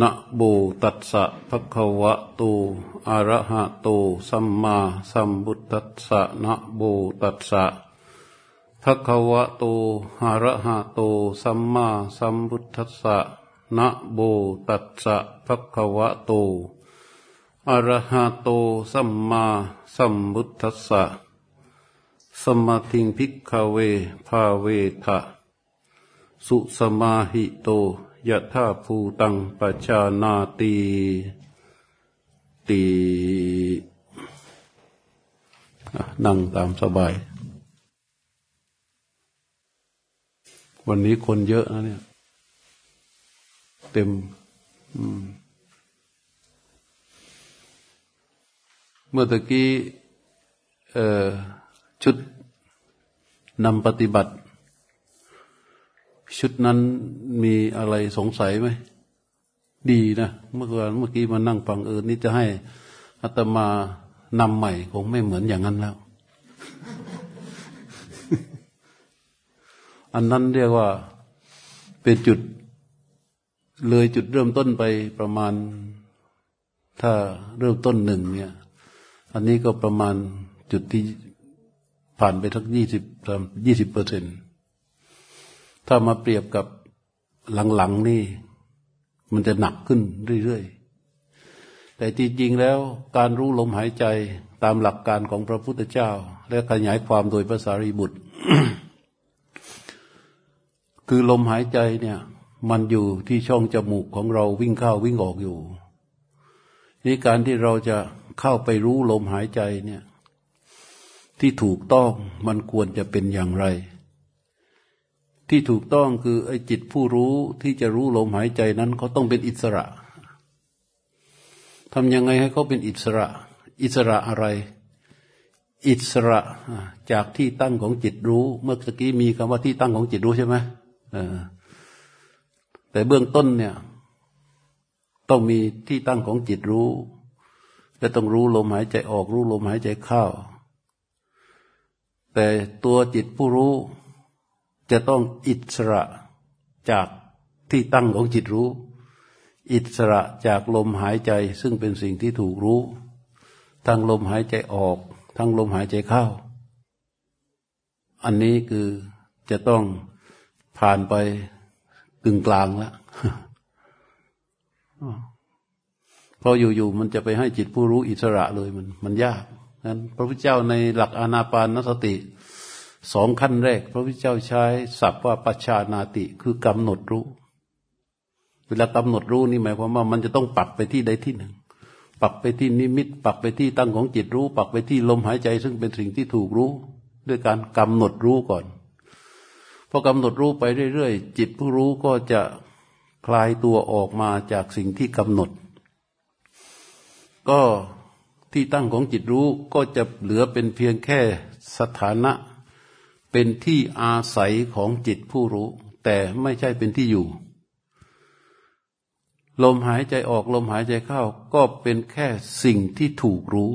นะโบตัสสะภะคะวะโตอะระหะโตสัมมาสัมพุทธัสสะนะโบตัสสะภะคะวะโตอะระหะโตสัมมาสัมพุทธัสสะนะโบตัสสะภะคะวะโตอะระหะโตสัมมาสัมพุทธัสสะสมาธิงพิกขเวภาเวทะสุสมาหิโต ยะธาภูตังปชานาตีตีนั่งตามสบาย วันนี้คนเยอะนะเนี่ย เต็มเมื่อตะกี้ชุดนำปฏิบัติ ชุดนั้นมีอะไรสงสัยไหม ดีนะเมื่อวันเมื่อกี้มานั่งฟังเออนี่จะให้อาตมานำใหม่คงไม่เหมือนอย่างนั้นแล้ว อันนั้นเรียกว่าเป็นจุดเลยจุดเริ่มต้นไปประมาณ ถ้าเริ่มต้นหนึ่งเนี่ย อันนี้ก็ประมาณจุดที่ผ่านไปทักยี่สิบยี่สิบเปอร์เซ็นต์ ถ้ามาเปรียบกับหลังๆนี่ มันจะหนักขึ้นเรื่อยๆ แต่จริงๆแล้วการรู้ลมหายใจตามหลักการของพระพุทธเจ้า และขยายความโดยภาษารีบุตร คือลมหายใจเนี่ย มันอยู่ที่ช่องจมูกของเราวิ่งเข้าวิ่งออกอยู่นี่การที่เราจะเข้าไปรู้ลมหายใจเนี่ย ที่ถูกต้องมันควรจะเป็นอย่างไร ที่ถูกต้องคือไอ้จิตผู้รู้ที่จะรู้ลมหายใจนั้นเขาต้องเป็นอิสระทำยังไงให้เขาเป็นอิสระ อิสระอะไร อิสระจากที่ตั้งของจิตรู้ เมื่อกี้มีคำว่าที่ตั้งของจิตรู้ใช่ไหมแต่เบื้องต้นเนี่ย ต้องมีที่ตั้งของจิตรู้ และต้องรู้ลมหายใจออก รู้ลมหายใจเข้าแต่ตัวจิตผู้รู้ จะต้องอิสระจากที่ตั้งของจิตรู้ อิสระจากลมหายใจซึ่งเป็นสิ่งที่ถูกรู้ ทั้งลมหายใจออก ทั้งลมหายใจเข้า อันนี้คือจะต้องผ่านไปกึ่งกลางแล้วพราะอยู่ๆมันจะไปให้จิตผู้รู้อิสระเลยมัน มันยากนั้นพระพุทธเจ้าในหลักอานาปานสติ สองขั้นแรก พระพุทธเจ้าใช้ศัพท์ว่าปัชานาติคือกำหนดรู้ เวลากำหนดรู้นี่หมายความว่ามันจะต้องปักไปที่ใดที่หนึ่ง ปักไปที่นิมิต ปักไปที่ตั้งของจิตรู้ ปักไปที่ลมหายใจ ซึ่งเป็นสิ่งที่ถูกรู้ ด้วยการกำหนดรู้ก่อนพอกำหนดรู้ไปเรื่อยๆ จิตผู้รู้ก็จะคลายตัวออกมาจากสิ่งที่กำหนด ก็ที่ตั้งของจิตรู้ก็จะเหลือเป็นเพียงแค่สถานะ เป็นที่อาศัยของจิตผู้รู้ แต่ไม่ใช่เป็นที่อยู่ ลมหายใจออกลมหายใจเข้า ก็เป็นแค่สิ่งที่ถูกรู้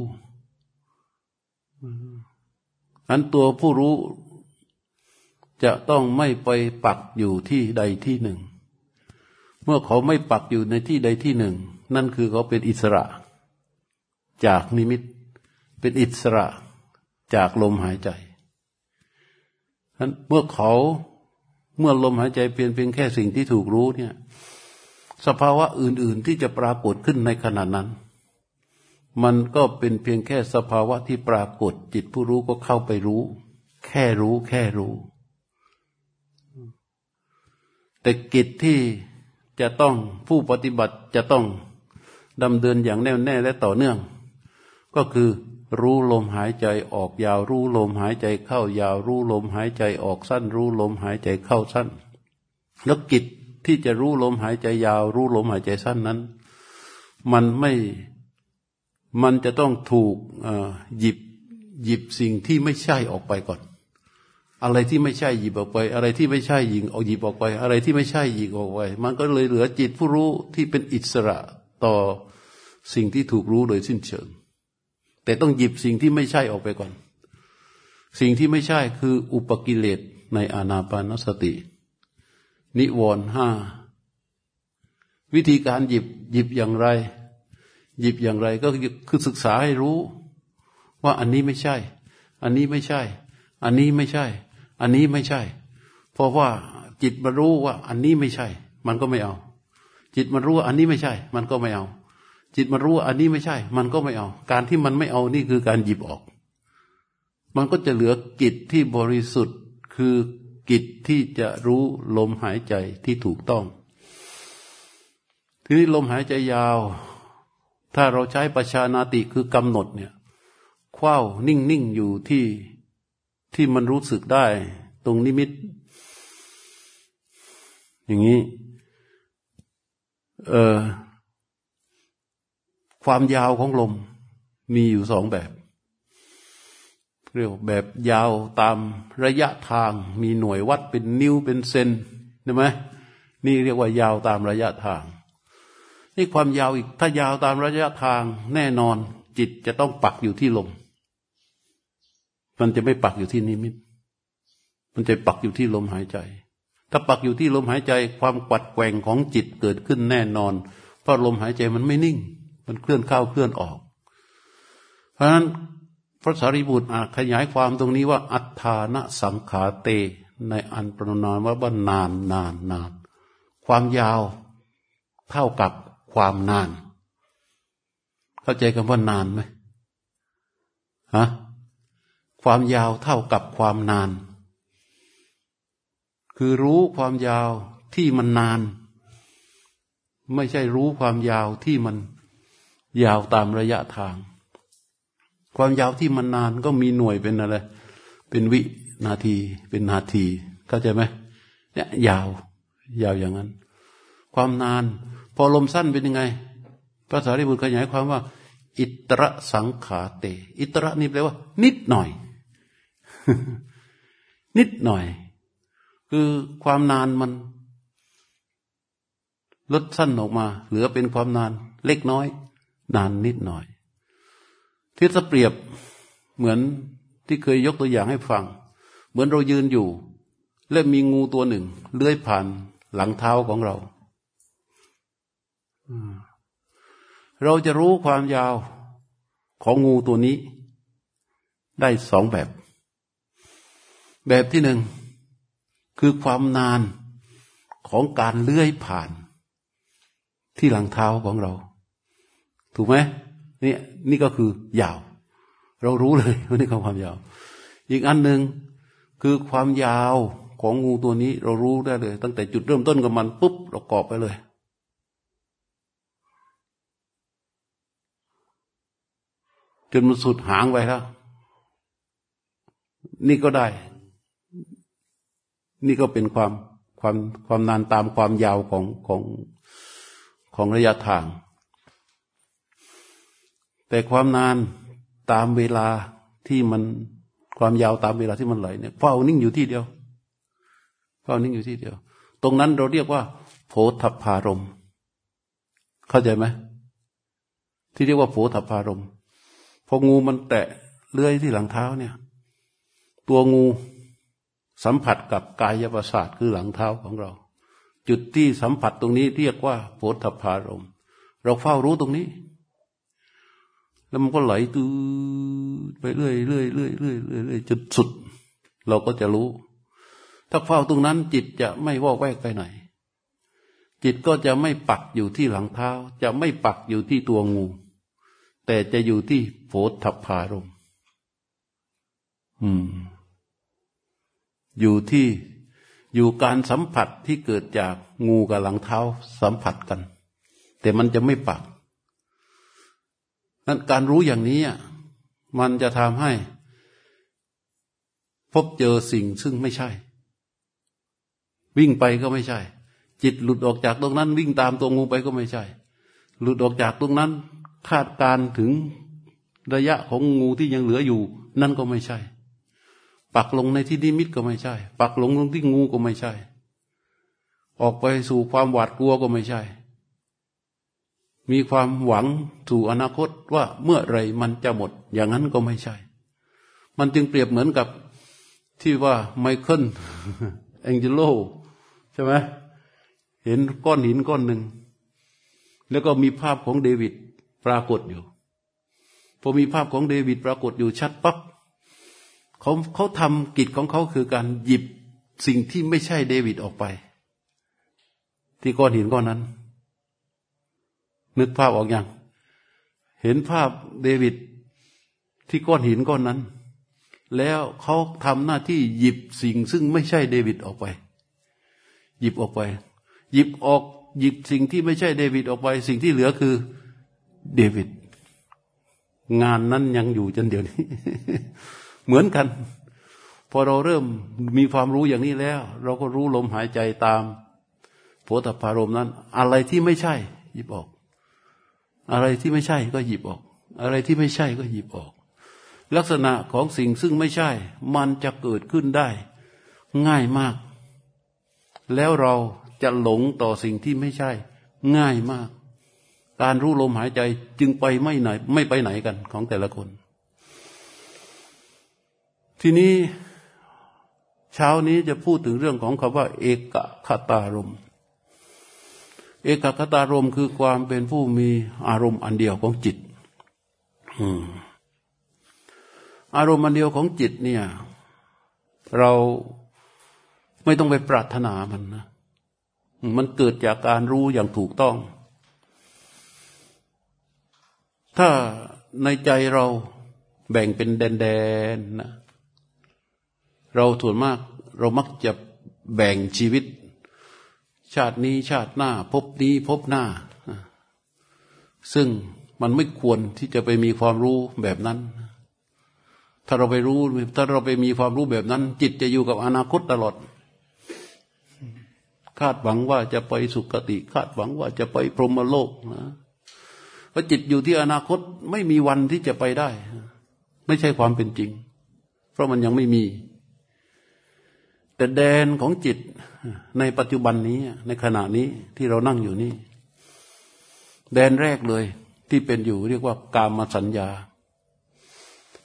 อันตัวผู้รู้จะต้องไม่ไปปักอยู่ที่ใดที่หนึ่ง เมื่อเขาไม่ปักอยู่ในที่ใดที่หนึ่ง นั่นคือเขาเป็นอิสระ จากนิมิต เป็นอิสระจากลมหายใจ นั้นเมื่อเขาเมื่อลมหายใจเปลี่ยนเพียงแค่สิ่งที่ถูกรู้เนี่ย สภาวะอื่น ๆที่จะปรากฏขึ้นในขณะนั้น มันก็เป็นเพียงแค่สภาวะที่ปรากฏ จิตผู้รู้ก็เข้าไปรู้ แค่รู้แค่รู้ แต่กิจที่จะต้องผู้ปฏิบัติจะต้องดำเดินอย่างแน่วแน่และต่อเนื่อง ก็คือ รู้ลมหายใจออกยาวรู้ลมหายใจเข้ายาวรู้ลมหายใจออกสั้น รู้ลมหายใจเข้าสั้น แล้วกิจที่จะรู้ลมหายใจยาว รู้ลมหายใจสั้นนั้น มันไม่มันจะต้องถูกหยิบหยิบสิ่งที่ไม่ใช่ออกไปก่อน อะไรที่ไม่ใช่หยิบออกไป อะไรที่ไม่ใช่ยิงออกหยิบออกไป อะไรที่ไม่ใช่หยิงออกไป มันก็เลยเหลือจิตผู้รู้ที่เป็นอิสระต่อสิ่งที่ถูกรู้โดยสิ้นเชิง แต่ต้องหยิบสิ่งที่ไม่ใช่ออกไปก่อน สิ่งที่ไม่ใช่คืออุปกิเลสในอานาปานสติ นิวรห้าวิธีการหยิบหยิบอย่างไร หยิบอย่างไรก็คือศึกษาให้รู้ ว่าอันนี้ไม่ใช่ อันนี้ไม่ใช่ อันนี้ไม่ใช่ อันนี้ไม่ใช่ เพราะว่าจิตมารู้ว่า อันนี้ไม่ใช่ มันก็ไม่เอา จิตมันรู้ว่าอันนี้ไม่ใช่ มันก็ไม่เอา จิตมันรู้ว่าอันนี้ไม่ใช่ มันก็ไม่เอา การที่มันไม่เอานี่คือการหยิบออก มันก็จะเหลือกิจที่บริสุทธิ์คือกิจที่จะรู้ลมหายใจที่ถูกต้อง ทีนี้ลมหายใจยาว ถ้าเราใช้ประชานาติคือกำหนดเนี่ยคว้านิ่งๆอยู่ที่ที่มันรู้สึกได้ ตรงนิมิต อย่างนี้ เอ่อ ความยาวของลมมีอยู่สองแบบเรียกแบบยาวตามระยะทาง มีหน่วยวัดเป็นนิ้วเป็นเซนใช่ไหมนี่เรียกว่ายาวตามระยะทาง นี่ความยาวอีกถ้ายาวตามระยะทาง แน่นอน จิตจะต้องปักอยู่ที่ลม มันจะไม่ปักอยู่ที่นิมิต มันจะปักอยู่ที่ลมหายใจ ถ้าปักอยู่ที่ลมหายใจ ความกวัดแกว่งของจิตเกิดขึ้นแน่นอน เพราะลมหายใจมันไม่นิ่ง มันเคลื่อนเข้าเคลื่อนออก เพราะฉะนั้นพระสารีบุตรขยายความตรงนี้ว่า อัฏฐานะสังขาเต ในอันประนามว่าบ้านนานนานนาน ความยาวเท่ากับความนาน เข้าใจคำว่านานไหมฮะความยาวเท่ากับความนาน คือรู้ความยาวที่มันนาน ไม่ใช่รู้ความยาวที่มัน ยาวตามระยะทาง ความยาวที่มันนานก็มีหน่วยเป็นอะไร เป็นวินาที เป็นนาที เข้าใจไหมเนี่ยยาว ยาวอย่างนั้น ความนาน พอลมสั้นเป็นยังไงภาษาริบุตรขยายความว่า อิตระสังขาเต อิตระนี่แปลว่า นิดหน่อย นิดหน่อย คือความนานมันลดสั้นออกมา เหลือเป็นความนานเล็กน้อย นานนิดหน่อย ที่จะเปรียบเหมือนที่เคยยกตัวอย่างให้ฟัง เหมือนเรายืนอยู่ และมีงูตัวหนึ่ง เลื้อยผ่านหลังเท้าของเรา เราจะรู้ความยาวของงูตัวนี้ ได้สองแบบ แบบที่หนึ่งคือความนานของการเลื้อยผ่าน ที่หลังเท้าของเรา ถูกไหมนี่นี่ก็คือยาว เรารู้เลยว่านี่คือความยาว อีกอันหนึ่งคือความยาวของงูตัวนี้ เรารู้ได้เลย ตั้งแต่จุดเริ่มต้นกับมันปุ๊บเรากอบไปเลยจนมันสุดหางไปแล้วนี่ก็ได้ นี่ก็เป็นความความความนานตามความยาวของของของระยะทาง แต่ความนานตามเวลาที่มันความยาวตามเวลาที่มันไหลเนี่ยเฝ้านิ่งอยู่ที่เดียวเฝ้านิ่งอยู่ที่เดียว ตรงนั้นเราเรียกว่า โผฏพารมเข้าใจไหมที่เรียกว่าโผฏพารมพองูมันแตะเลื้อยที่หลังเท้าเนี่ย ตัวงูสัมผัสกับกายประสาทคือหลังเท้าของเรา จุดที่สัมผัสตรงนี้เรียกว่าโผฏพารมเราเฝ้ารู้ตรงนี้ แล้วมันก็ไหลตื้อไปเรื่อยเรื่อยเรื่อยเรื่อยเรื่อยจนสุด เราก็จะรู้ ถ้าเฝ้าตรงนั้น จิตจะไม่วอกแวกไปไหน จิตก็จะไม่ปักอยู่ที่หลังเท้า จะไม่ปักอยู่ที่ตัวงู แต่จะอยู่ที่โผฏฐพารมอืม อยู่ที่อยู่การสัมผัสที่เกิดจากงูกับหลังเท้าสัมผัสกัน แต่มันจะไม่ปัก นั้นการรู้อย่างนี้มันจะทำให้ พบเจอสิ่งซึ่งไม่ใช่ วิ่งไปก็ไม่ใช่ จิตหลุดออกจากตรงนั้น วิ่งตามตัวงูไปก็ไม่ใช่ หลุดออกจากตรงนั้น คาดการถึงระยะของงูที่ยังเหลืออยู่ นั่นก็ไม่ใช่ ปักลงในที่นิมิตก็ไม่ใช่ ปักลงลงที่งูก็ไม่ใช่ ออกไปสู่ความหวาดกลัวก็ไม่ใช่ มีความหวังสู่อนาคตว่าเมื่อไรมันจะหมด อย่างนั้นก็ไม่ใช่ มันจึงเปรียบเหมือนกับที่ว่าไมเคิลแองเจโลใช่ไหมเห็นก้อนหินก้อนหนึ่ง แล้วก็มีภาพของเดวิดปรากฏอยู่ พอมีภาพของเดวิดปรากฏอยู่ชัดปั๊บเขาเขาทำกิจของเขาคือการหยิบสิ่งที่ไม่ใช่เดวิดออกไป ที่ก้อนหินก้อนนั้น นึกภาพออกอยังเห็นภาพเดวิดที่ก้อนหินก้อนนั้น แล้วเขาทำหน้าที่หยิบสิ่งซึ่งไม่ใช่เดวิดออกไป หยิบออกไป หยิบออกหยิบสิ่งที่ไม่ใช่เดวิดออกไป สิ่งที่เหลือคือเดวิดงานนั้นยังอยู่จนเดี๋ยวนี้ เหมือนกัน พอเราเริ่มมีความรู้อย่างนี้แล้ว เราก็รู้ลมหายใจตามโพธพารมนั้น อะไรที่ไม่ใช่ หยิบออก อะไรที่ไม่ใช่ก็หยิบออก อะไรที่ไม่ใช่ก็หยิบออก ลักษณะของสิ่งซึ่งไม่ใช่ มันจะเกิดขึ้นได้ ง่ายมาก แล้วเราจะหลงต่อสิ่งที่ไม่ใช่ ง่ายมาก การรู้ลมหายใจจึงไปไม่ไหน ไม่ไปไหนกันของแต่ละคน ทีนี้เช้านี้จะพูดถึงเรื่องของคำว่า เอกคตารม เอกคตารมคือความเป็นผู้มีอารมณ์อันเดียวของจิตอารมณ์อันเดียวของจิตเนี่ย เราไม่ต้องไปปรารถนามันนะมันเกิดจากการรู้อย่างถูกต้อง ถ้าในใจเราแบ่งเป็นแดนๆนะเราส่วนมาก เรามักจะแบ่งชีวิต ชาตินี้ชาติหน้า พบนี้พบหน้า ซึ่งมันไม่ควรที่จะไปมีความรู้แบบนั้น ถ้าเราไปรู้ ถ้าเราไปมีความรู้แบบนั้น จิตจะอยู่กับอนาคตตลอด คาดหวังว่าจะไปสุคติ คาดหวังว่าจะไปพรหมโลกนะเพราะจิตอยู่ที่อนาคตไม่มีวันที่จะไปได้ ไม่ใช่ความเป็นจริง เพราะมันยังไม่มี แต่แดนของจิต ในปัจจุบันนี้ ในขณะนี้ที่เรานั่งอยู่นี่ แดนแรกเลย ที่เป็นอยู่เรียกว่ากามสัญญา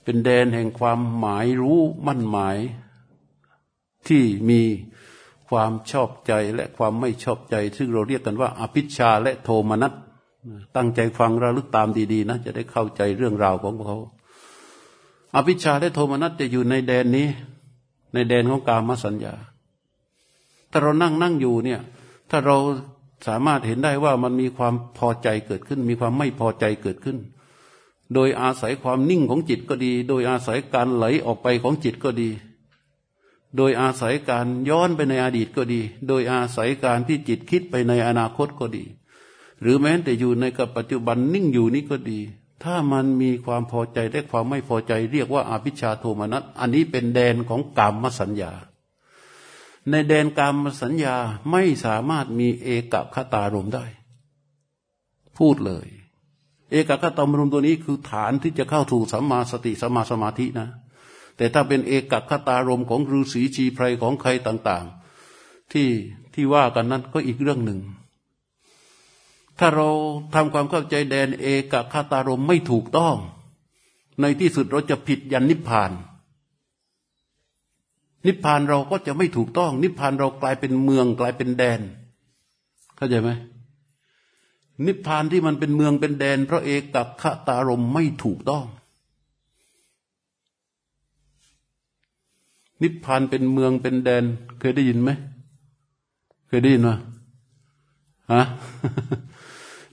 เป็นแดนแห่งความหมายรู้มั่นหมาย ที่มีความชอบใจและความไม่ชอบใจ ซึ่งเราเรียกกันว่า อภิชาและโทมนัสตั้งใจฟังระลึกตามดีๆนะจะได้เข้าใจเรื่องราวของเขา อภิชาและโทมนัสจะอยู่ในแดนนี้ ในแดนของกามสัญญา ถ้าเรานั่งนั่งอยู่เนี่ย ถ้าเราสามารถเห็นได้ว่ามันมีความพอใจเกิดขึ้น มีความไม่พอใจเกิดขึ้น โดยอาศัยความนิ่งของจิตก็ดี โดยอาศัยการไหลออกไปของจิตก็ดี โดยอาศัยการย้อนไปในอดีตก็ดี โดยอาศัยการที่จิตคิดไปในอนาคตก็ดี หรือแม้แต่อยู่ในกับปัจจุบันนิ่งอยู่นี้ก็ดี ถ้ามันมีความพอใจและความไม่พอใจ เรียกว่าอาภิชาโทมนัสอันนี้เป็นแดนของกรรมสัญญา ในแดนกรรมสัญญาไม่สามารถมีเอกคตารมได้ พูดเลย เอกคตารมตัวนี้คือฐานที่จะเข้าถูกสัมมาสติสัมมาสมาธินะ แต่ถ้าเป็นเอกคตารมของฤาษีชีไพรของใครต่าง ๆ ที่ที่ว่ากันนั้นก็อีกเรื่องหนึ่ง ถ้าเราทำความเข้าใจแดนเอกคตารมไม่ถูกต้อง ในที่สุดเราจะผิดยันนิพพาน นิพพานเราก็จะไม่ถูกต้อง นิพพานเรากลายเป็นเมืองกลายเป็นแดน เข้าใจไหมนิพพานที่มันเป็นเมืองเป็นแดนเพราะเอกคตารมไม่ถูกต้อง นิพพานเป็นเมืองเป็นแดน เคยได้ยินไหมเคยได้ยินไหมฮะ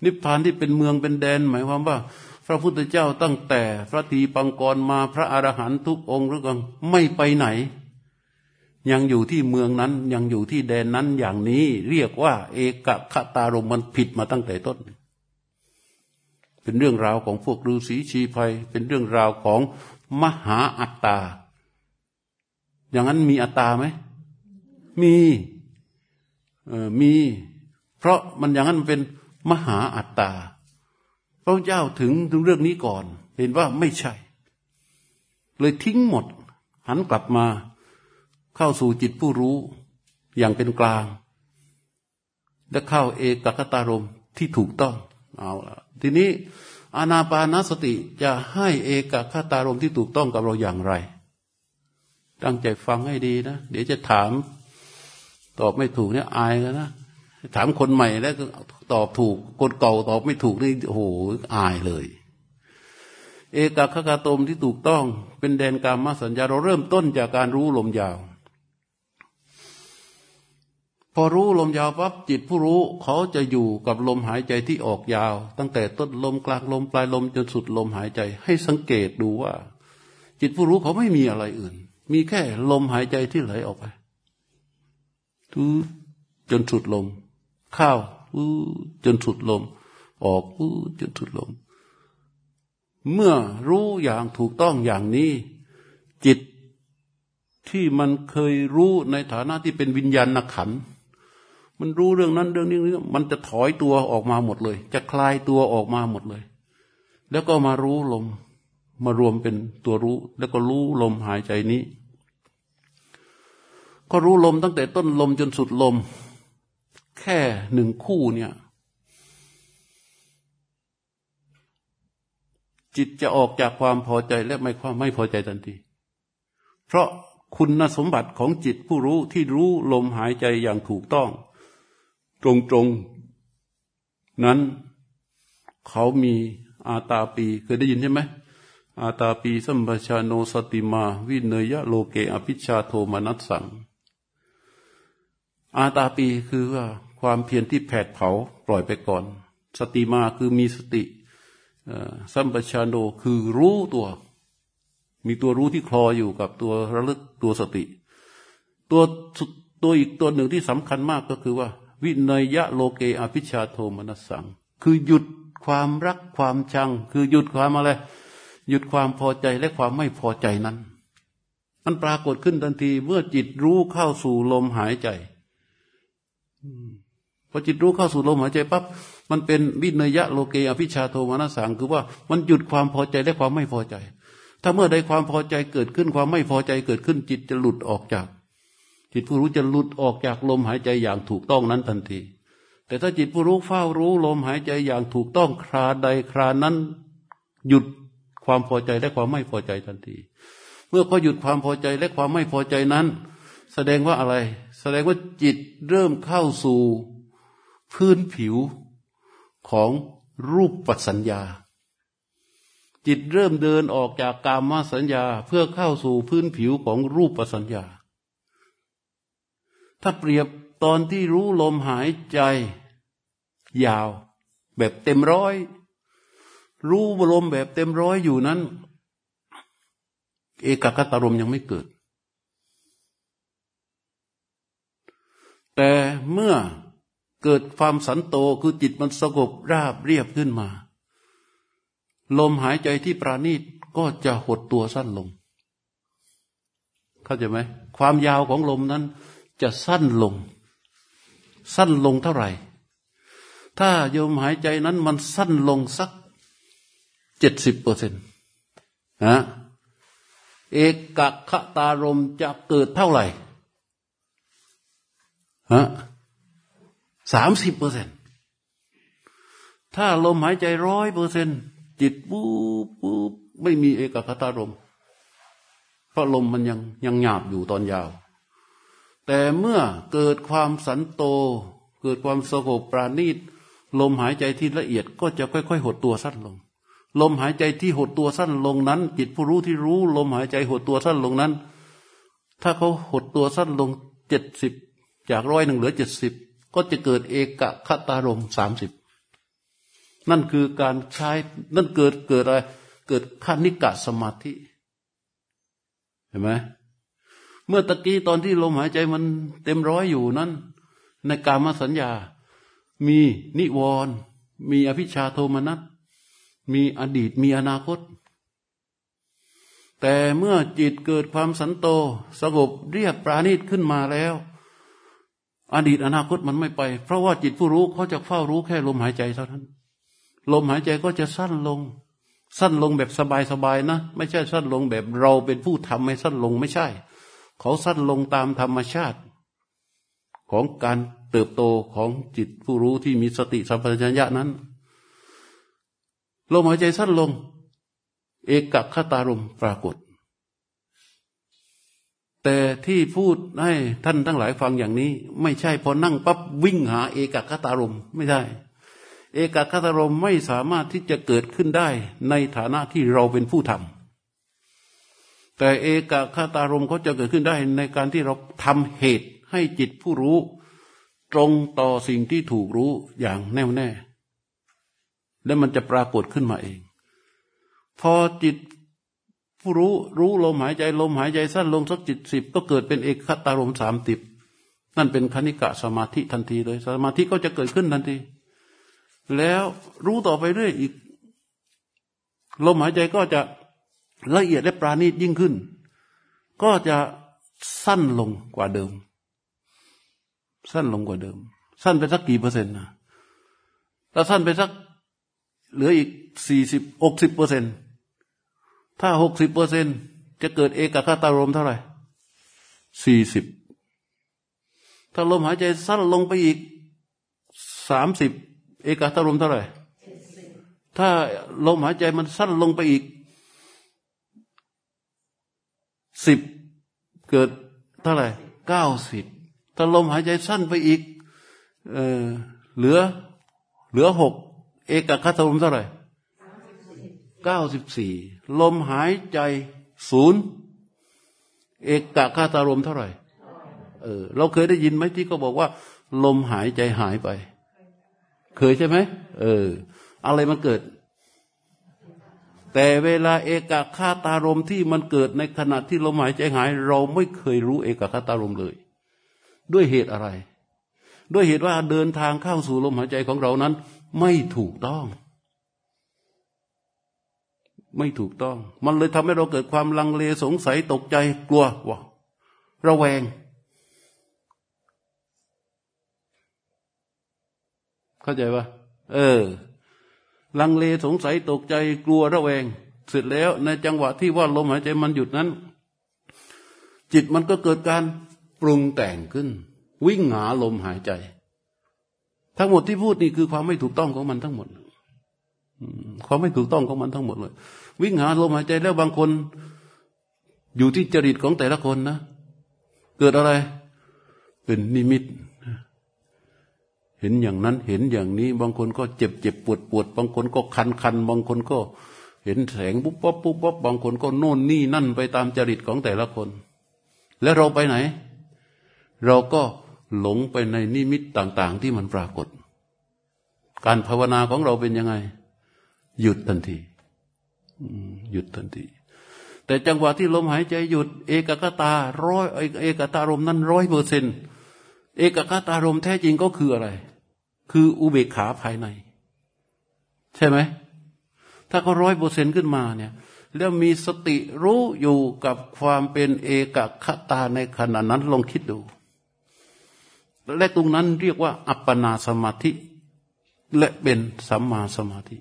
นิพพานที่เป็นเมืองเป็นแดน หมายความว่า พระพุทธเจ้าตั้งแต่ พระทีปังกรมาพระอรหันตุกองค์หรือกังไม่ไปไหน ยังอยู่ที่เมืองนั้นยังอยู่ที่แดนนั้นอย่างนี้เรียกว่า เอกคตารมมันผิดมาตั้งแต่ต้น เป็นเรื่องราวของพวกฤาษีชีภัย เป็นเรื่องราวของมหาอัตตา อย่างนั้นมีอัตตาไหม มีเออมี เพราะมันอย่างนั้นมันเป็นมหาอัตตา พระเจ้าถึงถึงเรื่องนี้ก่อน เห็นว่าไม่ใช่ เลยทิ้งหมด หันกลับมา เข้าสู่จิตผู้รู้อย่างเป็นกลาง และเข้าเอกคตารมที่ถูกต้องเอาละทีนี้อานาปานสติจะให้เอกคตารมที่ถูกต้องกับเราอย่างไร ตั้งใจฟังให้ดีนะ เดี๋ยวจะถาม ตอบไม่ถูกเนี่ยอายกันนะถามคนใหม่แล้วก็ตอบถูกคนเก่าตอบไม่ถูกนี่โอ้โหอายเลย เอกคคตมที่ถูกต้อง เป็นแดนกรรมสัญญาเราเริ่มต้นจากการรู้ลมยาว พอรู้ลมยาวปั๊บจิตผู้รู้เขาจะอยู่กับลมหายใจที่ออกยาว ตั้งแต่ต้นลมกลางลมปลายลมจนสุดลมหายใจ ให้สังเกตดูว่า จิตผู้รู้เขาไม่มีอะไรอื่น มีแค่ลมหายใจที่ไหลออกไปทุจนสุดลม เข้าจนสุดลม ออกจนสุดลม เมื่อรู้อย่างถูกต้องอย่างนี้ จิตที่มันเคยรู้ในฐานะที่เป็นวิญญาณนักขัน มันรู้เรื่องนั้นเรื่องนี้มันจะถอยตัวออกมาหมดเลย จะคลายตัวออกมาหมดเลย แล้วก็มารู้ลม มารวมเป็นตัวรู้ แล้วก็รู้ลมหายใจนี้ ก็รู้ลมตั้งแต่ต้นลมจนสุดลม แค่หนึ่งคู่เนี่ย จิตจะออกจากความพอใจและไม่ความไม่พอใจทันที เพราะคุณสมบัติของจิตผู้รู้ที่รู้ลมหายใจอย่างถูกต้อง ตรงๆนั้นเขามีอาตาปีเคยได้ยินใช่ไหมอาตาปีสัมปชาโนสติมา วิเนยะโลเกอภิชาโทมนัสสัง อาตาปีคือว่าความเพียรที่แผดเผาปล่อยไปก่อน สติมาคือมีสติสัมปชานโดคือรู้ตัว มีตัวรู้ที่คลออยู่กับตัวระลึกตัวสติ ตัวตัวอีกตัวหนึ่งที่สำคัญมากก็คือว่า วินัยยะโลเกอภิชาโทมนัสสัง คือหยุดความรักความชัง คือหยุดความอะไร หยุดความพอใจและความไม่พอใจนั้น มันปรากฏขึ้นทันทีเมื่อจิตรู้เข้าสู่ลมหายใจพอจิตรู้เข้าสู่ลมหายใจปั๊บมันเป็นวินัยะโลเกอภิชาโทมานะสังคือว่ามันหยุดความพอใจและความไม่พอใจ ถ้าเมื่อใดความพอใจเกิดขึ้นความไม่พอใจเกิดขึ้นจิตจะหลุดออกจาก จิตผู้รู้จะหลุดออกจากลมหายใจอย่างถูกต้องนั้นทันที แต่ถ้าจิตผู้รู้เฝ้ารู้ลมหายใจอย่างถูกต้องคราใดครานั้น หยุดความพอใจและความไม่พอใจทันที เมื่อเขาหยุดความพอใจและความไม่พอใจนั้น แสดงว่าอะไร แสดงว่าจิตเริ่มเข้าสู่พื้นผิวของรูปปัสัญญา จิตเริ่มเดินออกจากกามาสัญญาเพื่อเข้าสู่พื้นผิวของรูปปัสัญญา ถ้าเปรียบตอนที่รู้ลมหายใจ ยาว แบบเต็มร้อย รู้ลมแบบเต็มร้อยอยู่นั้น เอกคตารมยังไม่เกิด แต่เมื่อเกิดความสันโตคือจิตมันสงบราบเรียบขึ้นมา ลมหายใจที่ปราณีตก็จะหดตัวสั้นลง เข้าใจไหม ความยาวของลมนั้น จะสั้นลง สั้นลงเท่าไหร่ ถ้าโยมหายใจนั้นมันสั้นลงสักเจ็ดสิบเปอร์เซ็นต์นะเอกคตารมจะเกิดเท่าไหร่ฮะสามสิบเปอร์เซ็นถ้าลมหายใจร้อยเปอร์เซ็นจิตปุ๊บปุ๊บไม่มีเอกคตารมเพราะลมมันยังยังหยาบอยู่ตอนยาว แต่เมื่อเกิดความสันโต เกิดความสงบปราณีตลมหายใจที่ละเอียดก็จะค่อย ๆ หดตัวสั้นลง ลมหายใจที่หดตัวสั้นลงนั้น จิตผู้รู้ที่รู้ ลมหายใจหดตัวสั้นลงนั้น ถ้าเขาหดตัวสั้นลงเจ็ดสิบจากร้อยหนึ่งเหลือเจ็ดสิบก็จะเกิดเอกคตารมสามสิบนั่นคือการใช้นั่นเกิดเกิดอะไร เกิดคณิกะสมาธิ เห็นไหม เมื่อตะกี้ตอนที่ลมหายใจมันเต็มร้อยอยู่นั้น ในกามสัญญา มีนิวรณ์มีอภิชาโทมนัสมีอดีตมีอนาคต แต่เมื่อจิตเกิดความสันโตสงบเรียบปราณีตขึ้นมาแล้ว อดีตอนาคตมันไม่ไป เพราะว่าจิตผู้รู้เขาจะเฝ้ารู้แค่ลมหายใจเท่านั้น ลมหายใจก็จะสั้นลง สั้นลงแบบสบายๆนะ ไม่ใช่สั้นลงแบบเราเป็นผู้ทำให้สั้นลงไม่ใช่ เขาสั้นลงตามธรรมชาติ ของการเติบโตของจิตผู้รู้ที่มีสติสัมปชัญญะนั้นลมหายใจสั้นลง เอกคตารมปรากฏ แต่ที่พูดให้ท่านทั้งหลายฟังอย่างนี้ ไม่ใช่พอนั่งปั๊บวิ่งหา เอกคตารมไม่ใช่เอกคตารมไม่สามารถที่จะเกิดขึ้นได้ในฐานะที่เราเป็นผู้ทำ แต่เอกคตารมเขาจะเกิดขึ้นได้ในการที่เราทำเหตุให้จิตผู้รู้ ตรงต่อสิ่งที่ถูกรู้อย่างแน่วแน่ แล้วมันจะปรากฏขึ้นมาเอง พอจิตผู้รู้รู้ลมหายใจลมหายใจสั้นลงสักจิตสิบก็เกิดเป็นเอกคตารมสามติบนั่นเป็นคณิกะสมาธิทันทีเลย สมาธิก็จะเกิดขึ้นทันที แล้วรู้ต่อไปเรื่อยอีก ลมหายใจก็จะ ละเอียดและปราณีตยิ่งขึ้น ก็จะสั้นลงกว่าเดิม สั้นลงกว่าเดิม สั้นไปสักกี่เปอร์เซ็นต์นะถ้าสั้นไปสักเหลืออีกสี่สิบหกสิบเปอร์เซ็นต์ถ้าหกสิบเปอร์เซ็นจะเกิดเอกคตารมเท่าไหร่สี่สิบถ้าลมหายใจสั้นลงไปอีกสามสิบเอกคตารมเท่าไหร่ถ้าลมหายใจมันสั้นลงไปอีก สิบเกิดเท่าไหร่เก้าสิบถ้าลมหายใจสั้นไปอีก เออเหลือ เหลือหกเอกคตารมเท่าไหร่เก้าสิบสี่ลมหายใจศูนย์เอกกะคาตารมเท่าไหร่ เออ เราเคยได้ยินไหมที่เขาบอกว่า ลมหายใจหายไป เคยใช่ไหมเออ อะไรมันเกิด แต่เวลาเอกคาตารมที่มันเกิดในขณะที่ลมหายใจหาย เราไม่เคยรู้เอกคาตารมเลย ด้วยเหตุอะไร ด้วยเหตุว่าเดินทางเข้าสู่ลมหายใจของเรานั้น ไม่ถูกต้อง ไม่ถูกต้อง มันเลยทำให้เราเกิดความลังเลสงสัยตกใจกลัววะระแวง เข้าใจปะเออ ลังเลสงสัยตกใจกลัวระแวง เสร็จแล้วในจังหวะที่ว่าลมหายใจมันหยุดนั้น จิตมันก็เกิดการปรุงแต่งขึ้น วิ่งหาลมหายใจ ทั้งหมดที่พูดนี่คือความไม่ถูกต้องของมันทั้งหมดความไม่ถูกต้องของมันทั้งหมดเลย วิ่งหาลมหายใจแล้วบางคน อยู่ที่จริตของแต่ละคนนะ เกิดอะไร เป็นนิมิต เห็นอย่างนั้นเห็นอย่างนี้ บางคนก็เจ็บเจ็บปวดปวดบางคนก็คันคันบางคนก็เห็นแสงปุ๊บปั๊บปุ๊บปั๊บบางคนก็โน่นนี่นั่นไปตามจริตของแต่ละคน แล้วเราไปไหน เราก็หลงไปในนิมิตต่างๆ ที่มันปรากฏ การภาวนาของเราเป็นยังไง หยุดทันทีหยุดทันที แต่จังหวะที่ลมหายใจหยุด เอกคตาร้อยเอกตารมนั้นร้อยเปอร์เซนเอกคตารมแท้จริงก็คืออะไร คืออุเบกขาภายใน ใช่ไหม ถ้าเขาร้อยเปอร์เซนขึ้นมาเนี่ย แล้วมีสติรู้อยู่กับความเป็นเอกคตาในขณะนั้นลองคิดดู และตรงนั้นเรียกว่าอัปปนาสมาธิ และเป็นสัมมาสมาธิ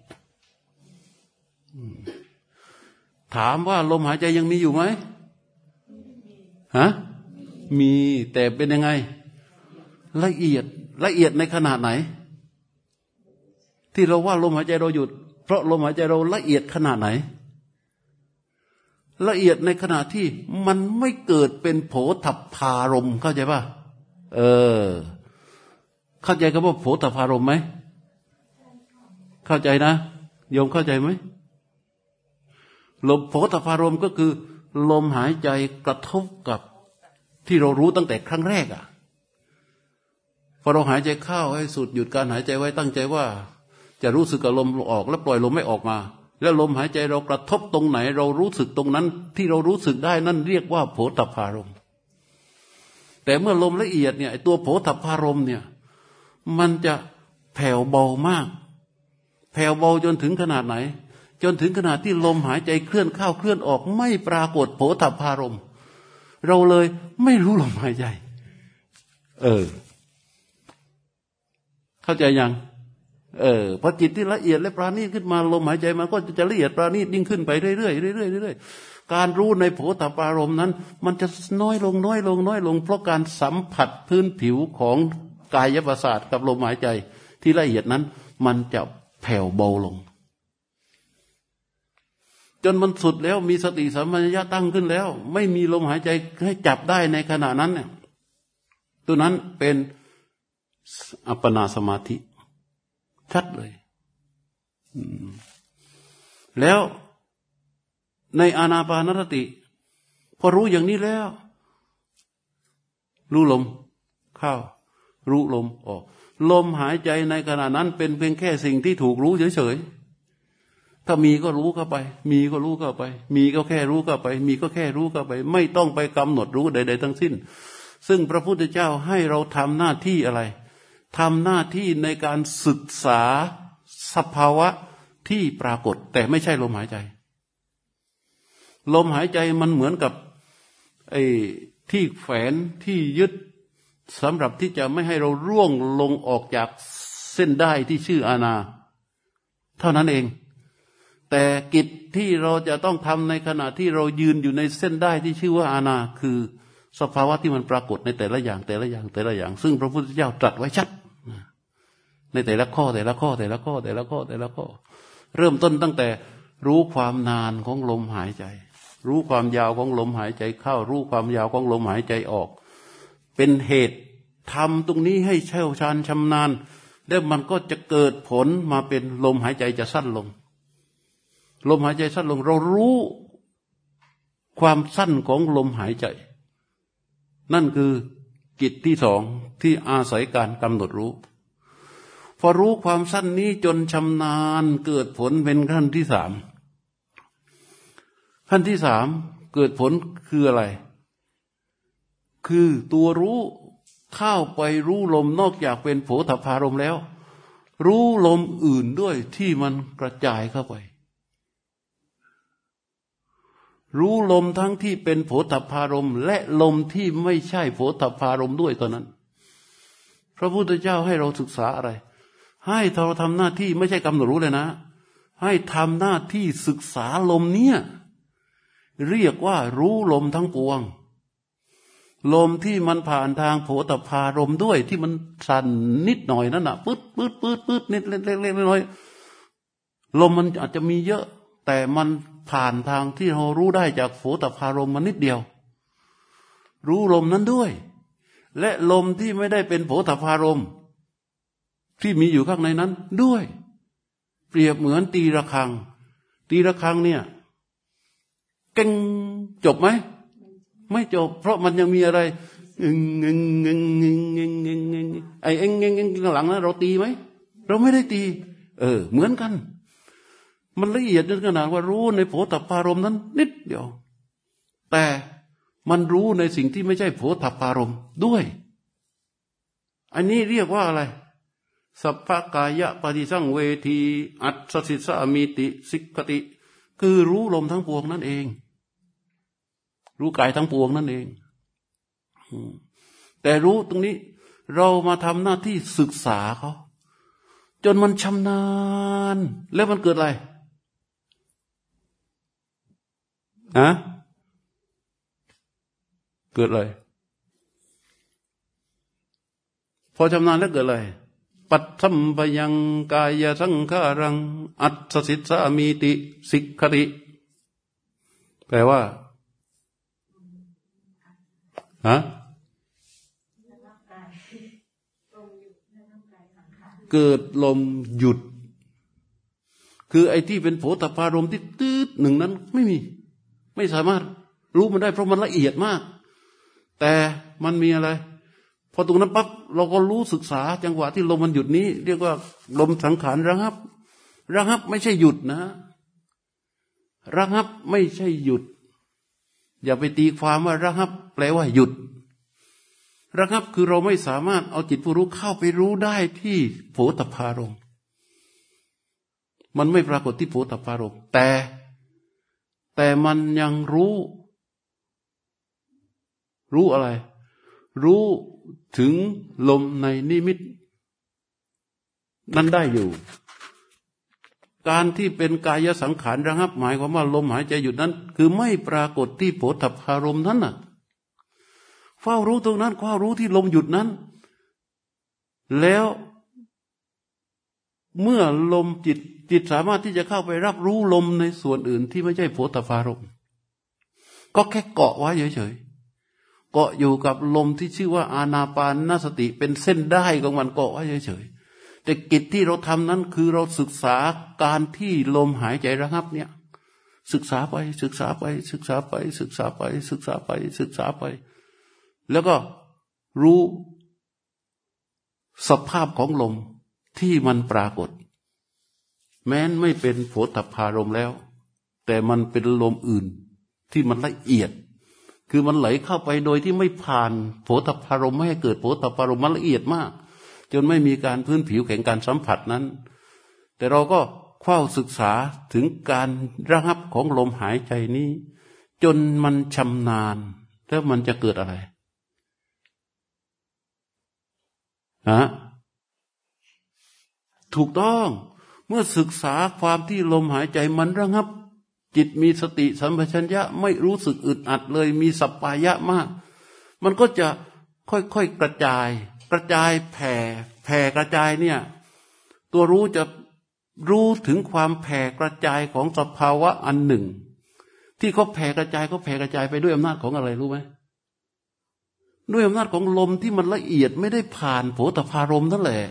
ถามว่าลมหายใจยังมีอยู่ไหมฮะมีแต่เป็นยังไง ละเอียดละเอียดในขนาดไหน ที่เราว่าลมหายใจเราหยุด เพราะลมหายใจเราละเอียดขนาดไหน ละเอียดในขณะที่มันไม่เกิดเป็นโผถับพารมเข้าใจป่ะเออ เข้าใจกับว่าโผถับพารมไหมเข้าใจนะโยมเข้าใจไหมลมโผฏฐารมก็คือ ลมหายใจกระทบกับที่เรารู้ตั้งแต่ครั้งแรกอะ่ะพอเราหายใจเข้าให้สุดหยุดการหายใจไว้ตั้งใจว่า จะรู้สึกกับลมออก แล้วปล่อยลมไม่ออกมา แล้วลมหายใจเรากระทบตรงไหน เรารู้สึกตรงนั้น ที่เรารู้สึกได้นั่นเรียกว่าโผฏฐารมแต่เมื่อลมละเอียดเนี่ยตัวโผฏฐารมเนี่ยมันจะแผ่วเบามาก แผ่วเบาจนถึงขนาดไหน จนถึงขนาดที่ลมหายใจเคลื่อนเข้าเคลื่อนออก ไม่ปรากฏโผฏฐารมเราเลยไม่รู้ลมหายใจ เออ เข้าใจยัง เออพอจิตที่ละเอียดและปราณีตขึ้นมาลมหายใจมันก็จะละเอียดปราณีตยิ่งขึ้นไปเรื่อยๆเรื่อยๆเรื่อยๆการรู้ในโผฏฐารมนั้น มันจะน้อยลงน้อยลงน้อยลง เพราะการสัมผัสพื้นผิวของกายประสาทกับลมหายใจ ที่ละเอียดนั้น มันจะแผ่วเบาลง จนมันสุดแล้วมีสติสัมปชัญญะตั้งขึ้นแล้ว ไม่มีลมหายใจให้จับได้ในขณะนั้นเนี่ยตัวนั้นเป็นอัปปนาสมาธิ ชัดเลยแล้วในอานาปานสติ พอรู้อย่างนี้แล้ว รู้ลมเข้า รู้ลมออก ลมหายใจในขณะนั้น เป็นเพียงแค่สิ่งที่ถูกรู้เฉยๆ ถ้ามีก็รู้เข้าไป มีก็รู้เข้าไป มีก็แค่รู้เข้าไป มีก็แค่รู้เข้าไป ไม่ต้องไปกำหนดรู้ใด ๆ ทั้งสิ้น ซึ่งพระพุทธเจ้าให้เราทำหน้าที่อะไร ทำหน้าที่ในการศึกษาสภาวะที่ปรากฏ แต่ไม่ใช่ลมหายใจ ลมหายใจมันเหมือนกับไอ้ที่แฝนที่ยึดสำหรับที่จะไม่ให้เราร่วงลงออกจากเส้นได้ที่ชื่ออาณาเท่านั้นเอง แต่กิจที่เราจะต้องทำในขณะที่เรายืนอยู่ในเส้นได้ที่ชื่อว่าอาณาคือสภาวะที่มันปรากฏในแต่ละอย่างแต่ละอย่างแต่ละอย่าง ซึ่งพระพุทธเจ้าตรัสไว้ชัด ในแต่ละข้อแต่ละข้อแต่ละข้อแต่ละข้อแต่ละข้อ เริ่มต้นตั้งแต่รู้ความนานของลมหายใจ รู้ความยาวของลมหายใจเข้า รู้ความยาวของลมหายใจออก เป็นเหตุทำตรงนี้ให้เชี่ยวชาญชำนาญ แล้วมันก็จะเกิดผลมาเป็นลมหายใจจะสั้นลง ลมหายใจสั้นลง เรารู้ความสั้นของลมหายใจ นั่นคือกิจที่สองที่อาศัยการกำหนดรู้ พอรู้ความสั้นนี้จนชำนาญเกิดผลเป็นขั้นที่สามขั้นที่สามเกิดผลคืออะไร คือตัวรู้เข้าไปรู้ลมนอกจากเป็นโผฏฐารมแล้ว รู้ลมอื่นด้วยที่มันกระจายเข้าไป รู้ลมทั้งที่เป็นโผฏฐารมและลมที่ไม่ใช่โผฏฐารมด้วยตอนนั้น พระพุทธเจ้าให้เราศึกษาอะไร ให้เราทำหน้าที่ไม่ใช่กำหนดรู้เลยนะ ให้ทำหน้าที่ศึกษาลมเนี่ย เรียกว่ารู้ลมทั้งปวง ลมที่มันผ่านทางโผตพารมด้วยที่มันสั่นนิดหน่อยนั่นน่ะปื๊ดปื๊ดปื๊ดปื๊ดนิดเล็กๆน้อยลมมันอาจจะมีเยอะ แต่มันผ่านทางที่เรารู้ได้จากโผตพารมมันนิดเดียว รู้ลมนั้นด้วย และลมที่ไม่ได้เป็นโผตพารม ที่มีอยู่ข้างในนั้นด้วย เปรียบเหมือนตีระฆัง ตีระฆังเนี่ยเก่งจบไหม ไม่จบ เพราะมันยังมีอะไรเงงเงงเงงเงงเงงเงงเงงไอ้เงงเงงข้างหลังนั้นเราตีไหมเราไม่ได้ตี เออ เหมือนกัน มันละเอียดจนขนาดว่ารู้ในโผฏฐารมนั้น นิดเดียว แต่มันรู้ในสิ่งที่ไม่ใช่โผฏฐารมด้วย อันนี้เรียกว่าอะไร สัพพกายะปฏิสังเวที อัตสิสามีติสิกติ คือรู้ลมทั้งปวงนั่นเอง รู้กายทั้งปวงนั่นเอง แต่รู้ตรงนี้เรามาทำหน้าที่ศึกษาเขาจนมันชำนาญ แล้วมันเกิดอะไรอะเกิดอะไร พอชำนาญแล้วเกิดอะไร ปัตสัมปยังกายสังขารัง อัตสิตสามีติสิกขติแปลว่าฮะเกิดลมหยุด คือไอ้ที่เป็นโผฏฐารมที่ตืดหนึ่งนั้น ไม่มี ไม่สามารถรู้มันได้เพราะมันละเอียดมาก แต่มันมีอะไร พอตรงนั้นปั๊บเราก็รู้ศึกษาจังหวะที่ลมมันหยุดนี้ เรียกว่าลมสังขารระงับ ระงับไม่ใช่หยุดนะ ระงับไม่ใช่หยุด อย่าไปตีความว่าระงับ แปลว่าหยุด ระงับคือเราไม่สามารถเอาจิตผู้รู้เข้าไปรู้ได้ที่โผฏฐารมมันไม่ปรากฏที่โผฏฐารมแต่ แต่มันยังรู้ รู้อะไร รู้ ถึงลมในนิมิต นั้นได้อยู่ การที่เป็นกายสังขารระงับ หมายความว่าลมหายใจหยุดนั้น คือไม่ปรากฏที่โผฏฐารมนั้นน่ะ เฝ้ารู้ตรงนั้นเฝ้ารู้ที่ลมหยุดนั้น แล้วเมื่อลมจิตจิตสามารถที่จะเข้าไปรับรู้ลมในส่วนอื่นที่ไม่ใช่โผฏฐารมก็แค่เกาะไว้เฉยๆ เกาะอยู่กับลมที่ชื่อว่าอานาปานนสติเป็นเส้นได้ของมันเกาะไว้เฉยๆแต่กิจที่เราทำนั้นคือเราศึกษาการที่ลมหายใจระงับเนี่ย ศึกษาไปศึกษาไปศึกษาไปศึกษาไปศึกษาไปศึกษาไป แล้วก็รู้สภาพของลมที่มันปรากฏ แม้นไม่เป็นโผฏฐารมแล้ว แต่มันเป็นลมอื่นที่มันละเอียด คือมันไหลเข้าไปโดยที่ไม่ผ่านโผฏฐารมไม่ให้เกิดโผฏฐารมมันละเอียดมาก จนไม่มีการพื้นผิวแข็งการสัมผัสนั้น แต่เราก็เฝ้าศึกษาถึงการระงับของลมหายใจนี้ จนมันชำนาญ แล้วมันจะเกิดอะไรฮะถูกต้อง เมื่อศึกษาความที่ลมหายใจมันระงับ จิตมีสติสัมปชัญญะไม่รู้สึกอึดอัดเลย มีสัปปายะมาก มันก็จะค่อยๆกระจาย กระจายแผ่แผ่กระจายเนี่ย ตัวรู้จะรู้ถึงความแผ่กระจายของสภาวะอันหนึ่ง ที่เขาแผ่กระจายเขาแผ่กระจายไปด้วยอำนาจของอะไรรู้ไหมด้วยอำนาจของลมที่มันละเอียดไม่ได้ผ่านโผฏฐารมนั่นแหละ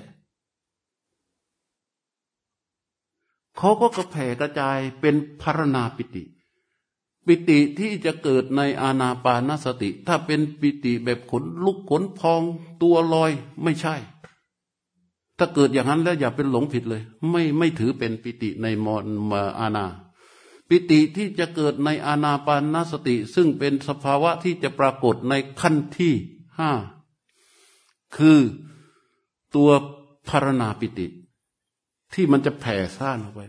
เขาก็กระแผ่กระจายเป็นพารณาปิติ ปิติที่จะเกิดในอาณาปานสติ ถ้าเป็นปิติแบบขนลุกขนพองตัวลอยไม่ใช่ ถ้าเกิดอย่างนั้นแล้วอย่าเป็นหลงผิดเลย ไม่ไม่ถือเป็นปิติในมอนมาอาณาปิติที่จะเกิดในอาณาปานสติ ซึ่งเป็นสภาวะที่จะปรากฏในขั้นที่ห้าคือตัวพารณาปิติ ที่มันจะแผ่ซ่านออกไป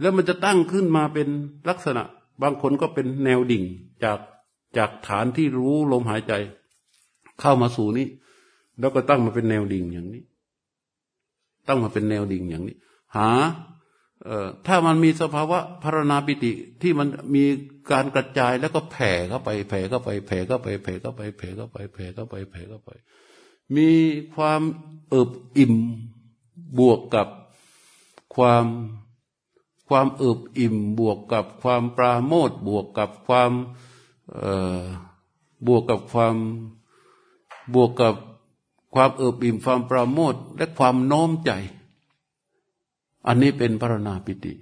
แล้วมันจะตั้งขึ้นมาเป็นลักษณะ บางคนก็เป็นแนวดิ่งจากจากฐานที่รู้ลมหายใจ เข้ามาสู่นี้ แล้วก็ตั้งมาเป็นแนวดิ่งอย่างนี้ ตั้งมาเป็นแนวดิ่งอย่างนี้ หาเอ่อถ้ามันมีสภาวะพารณาปิติที่มันมีการกระจายแล้วก็แผ่เข้าไปแผ่เข้าไปแผ่เข้าไปแผ่เข้าไปแผ่เข้าไปแผ่เข้าไปแผ่เข้าไป มีความเอิบอิ่มบวกกับ ความความอิบอิ่มบวกกับความปราโมทบวกกับความบวกกับความบวกกับความเอิบอิ่มความปราโมทและความโน้มใจ อันนี้เป็นพรณาปิติ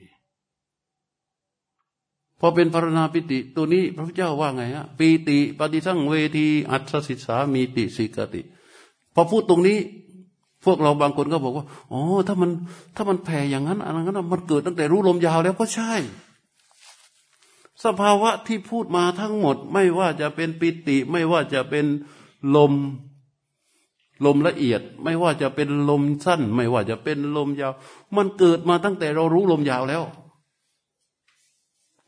พอเป็นพรณาปิติ ตัวนี้พระพุทธเจ้าว่าไงฮะปีติ ปฏิสังเวที อัตสิสามีติสิกติ พอพูดตรงนี้ วกเราบางคนก็บอกว่าอ๋อถ้ามันถ้ามันแผ่อย่างนั้นอะไรนั้นมันเกิดตั้งแต่รู้ลมยาวแล้วก็ใช่ สภาวะที่พูดมาทั้งหมด ไม่ว่าจะเป็นปิติ ไม่ว่าจะเป็นลมลมละเอียด ไม่ว่าจะเป็นลมสั้น ไม่ว่าจะเป็นลมยาว มันเกิดมาตั้งแต่เรารู้ลมยาวแล้ว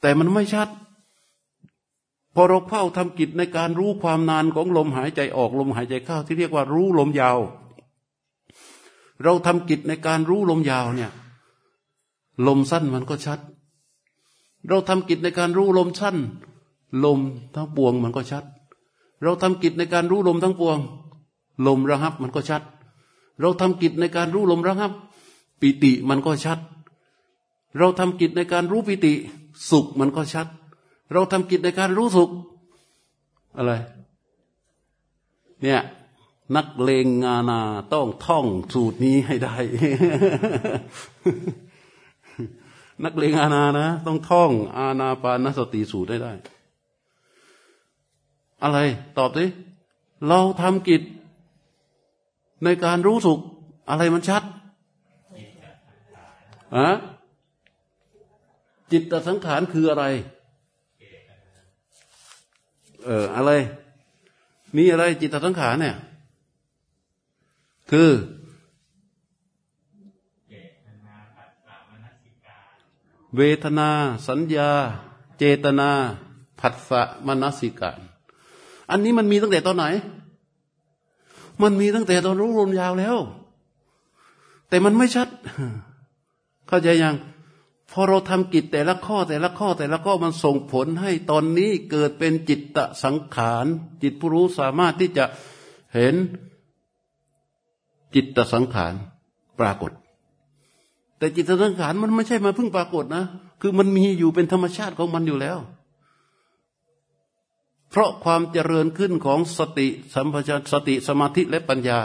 แต่มันไม่ชัด พอเราเฝ้าทำกิจในการรู้ความนานของลมหายใจออกลมหายใจเข้าที่เรียกว่ารู้ลมยาว เราทำกิจในการรู้ลมยาวเนี่ย ลมสั้นมันก็ชัด เราทำกิจในการรู้ลมสั้น ลมทั้งปวงมันก็ชัด เราทำกิจในการรู้ลมทั้งปวง ลมระหับมันก็ชัด เราทำกิจในการรู้ลมระหับ ปิติมันก็ชัด เราทำกิจในการรู้ปิติ สุขมันก็ชัด เราทำกิจในการรู้สุขอะไร เนี่ย นักเลงงานาต้องท่องสูตรนี้ให้ได้ นักเลงอานานะ ต้องท่อง อาณาปานสติสูตรให้ได้ อะไร ตอบสิเราทำกิจ ในการรู้สุข อะไรมันชัดอะจิตตสังขารคืออะไร เอออะไร มีอะไรจิตตสังขารเนี่ย คือเวทนา สัญญา เจตนาผัสสะมนสิการ อันนี้มันมีตั้งแต่ตอนไหน มันมีตั้งแต่ตอนรู้ลมยาวแล้ว แต่มันไม่ชัด เข้าใจยังพอเราทำกิจแต่ละข้อแต่ละข้อแต่ละข้อมันส่งผลให้ตอนนี้เกิดเป็นจิตตสังขาร จิตผู้รู้สามารถที่จะเห็น จิตสังขารปรากฏ แต่จิตสังขารมันไม่ใช่มาเพิ่งปรากฏนะ คือมันมีอยู่เป็นธรรมชาติของมันอยู่แล้ว เพราะความเจริญขึ้นของสติสัมปชัญญะสติสมาธิและปัญญา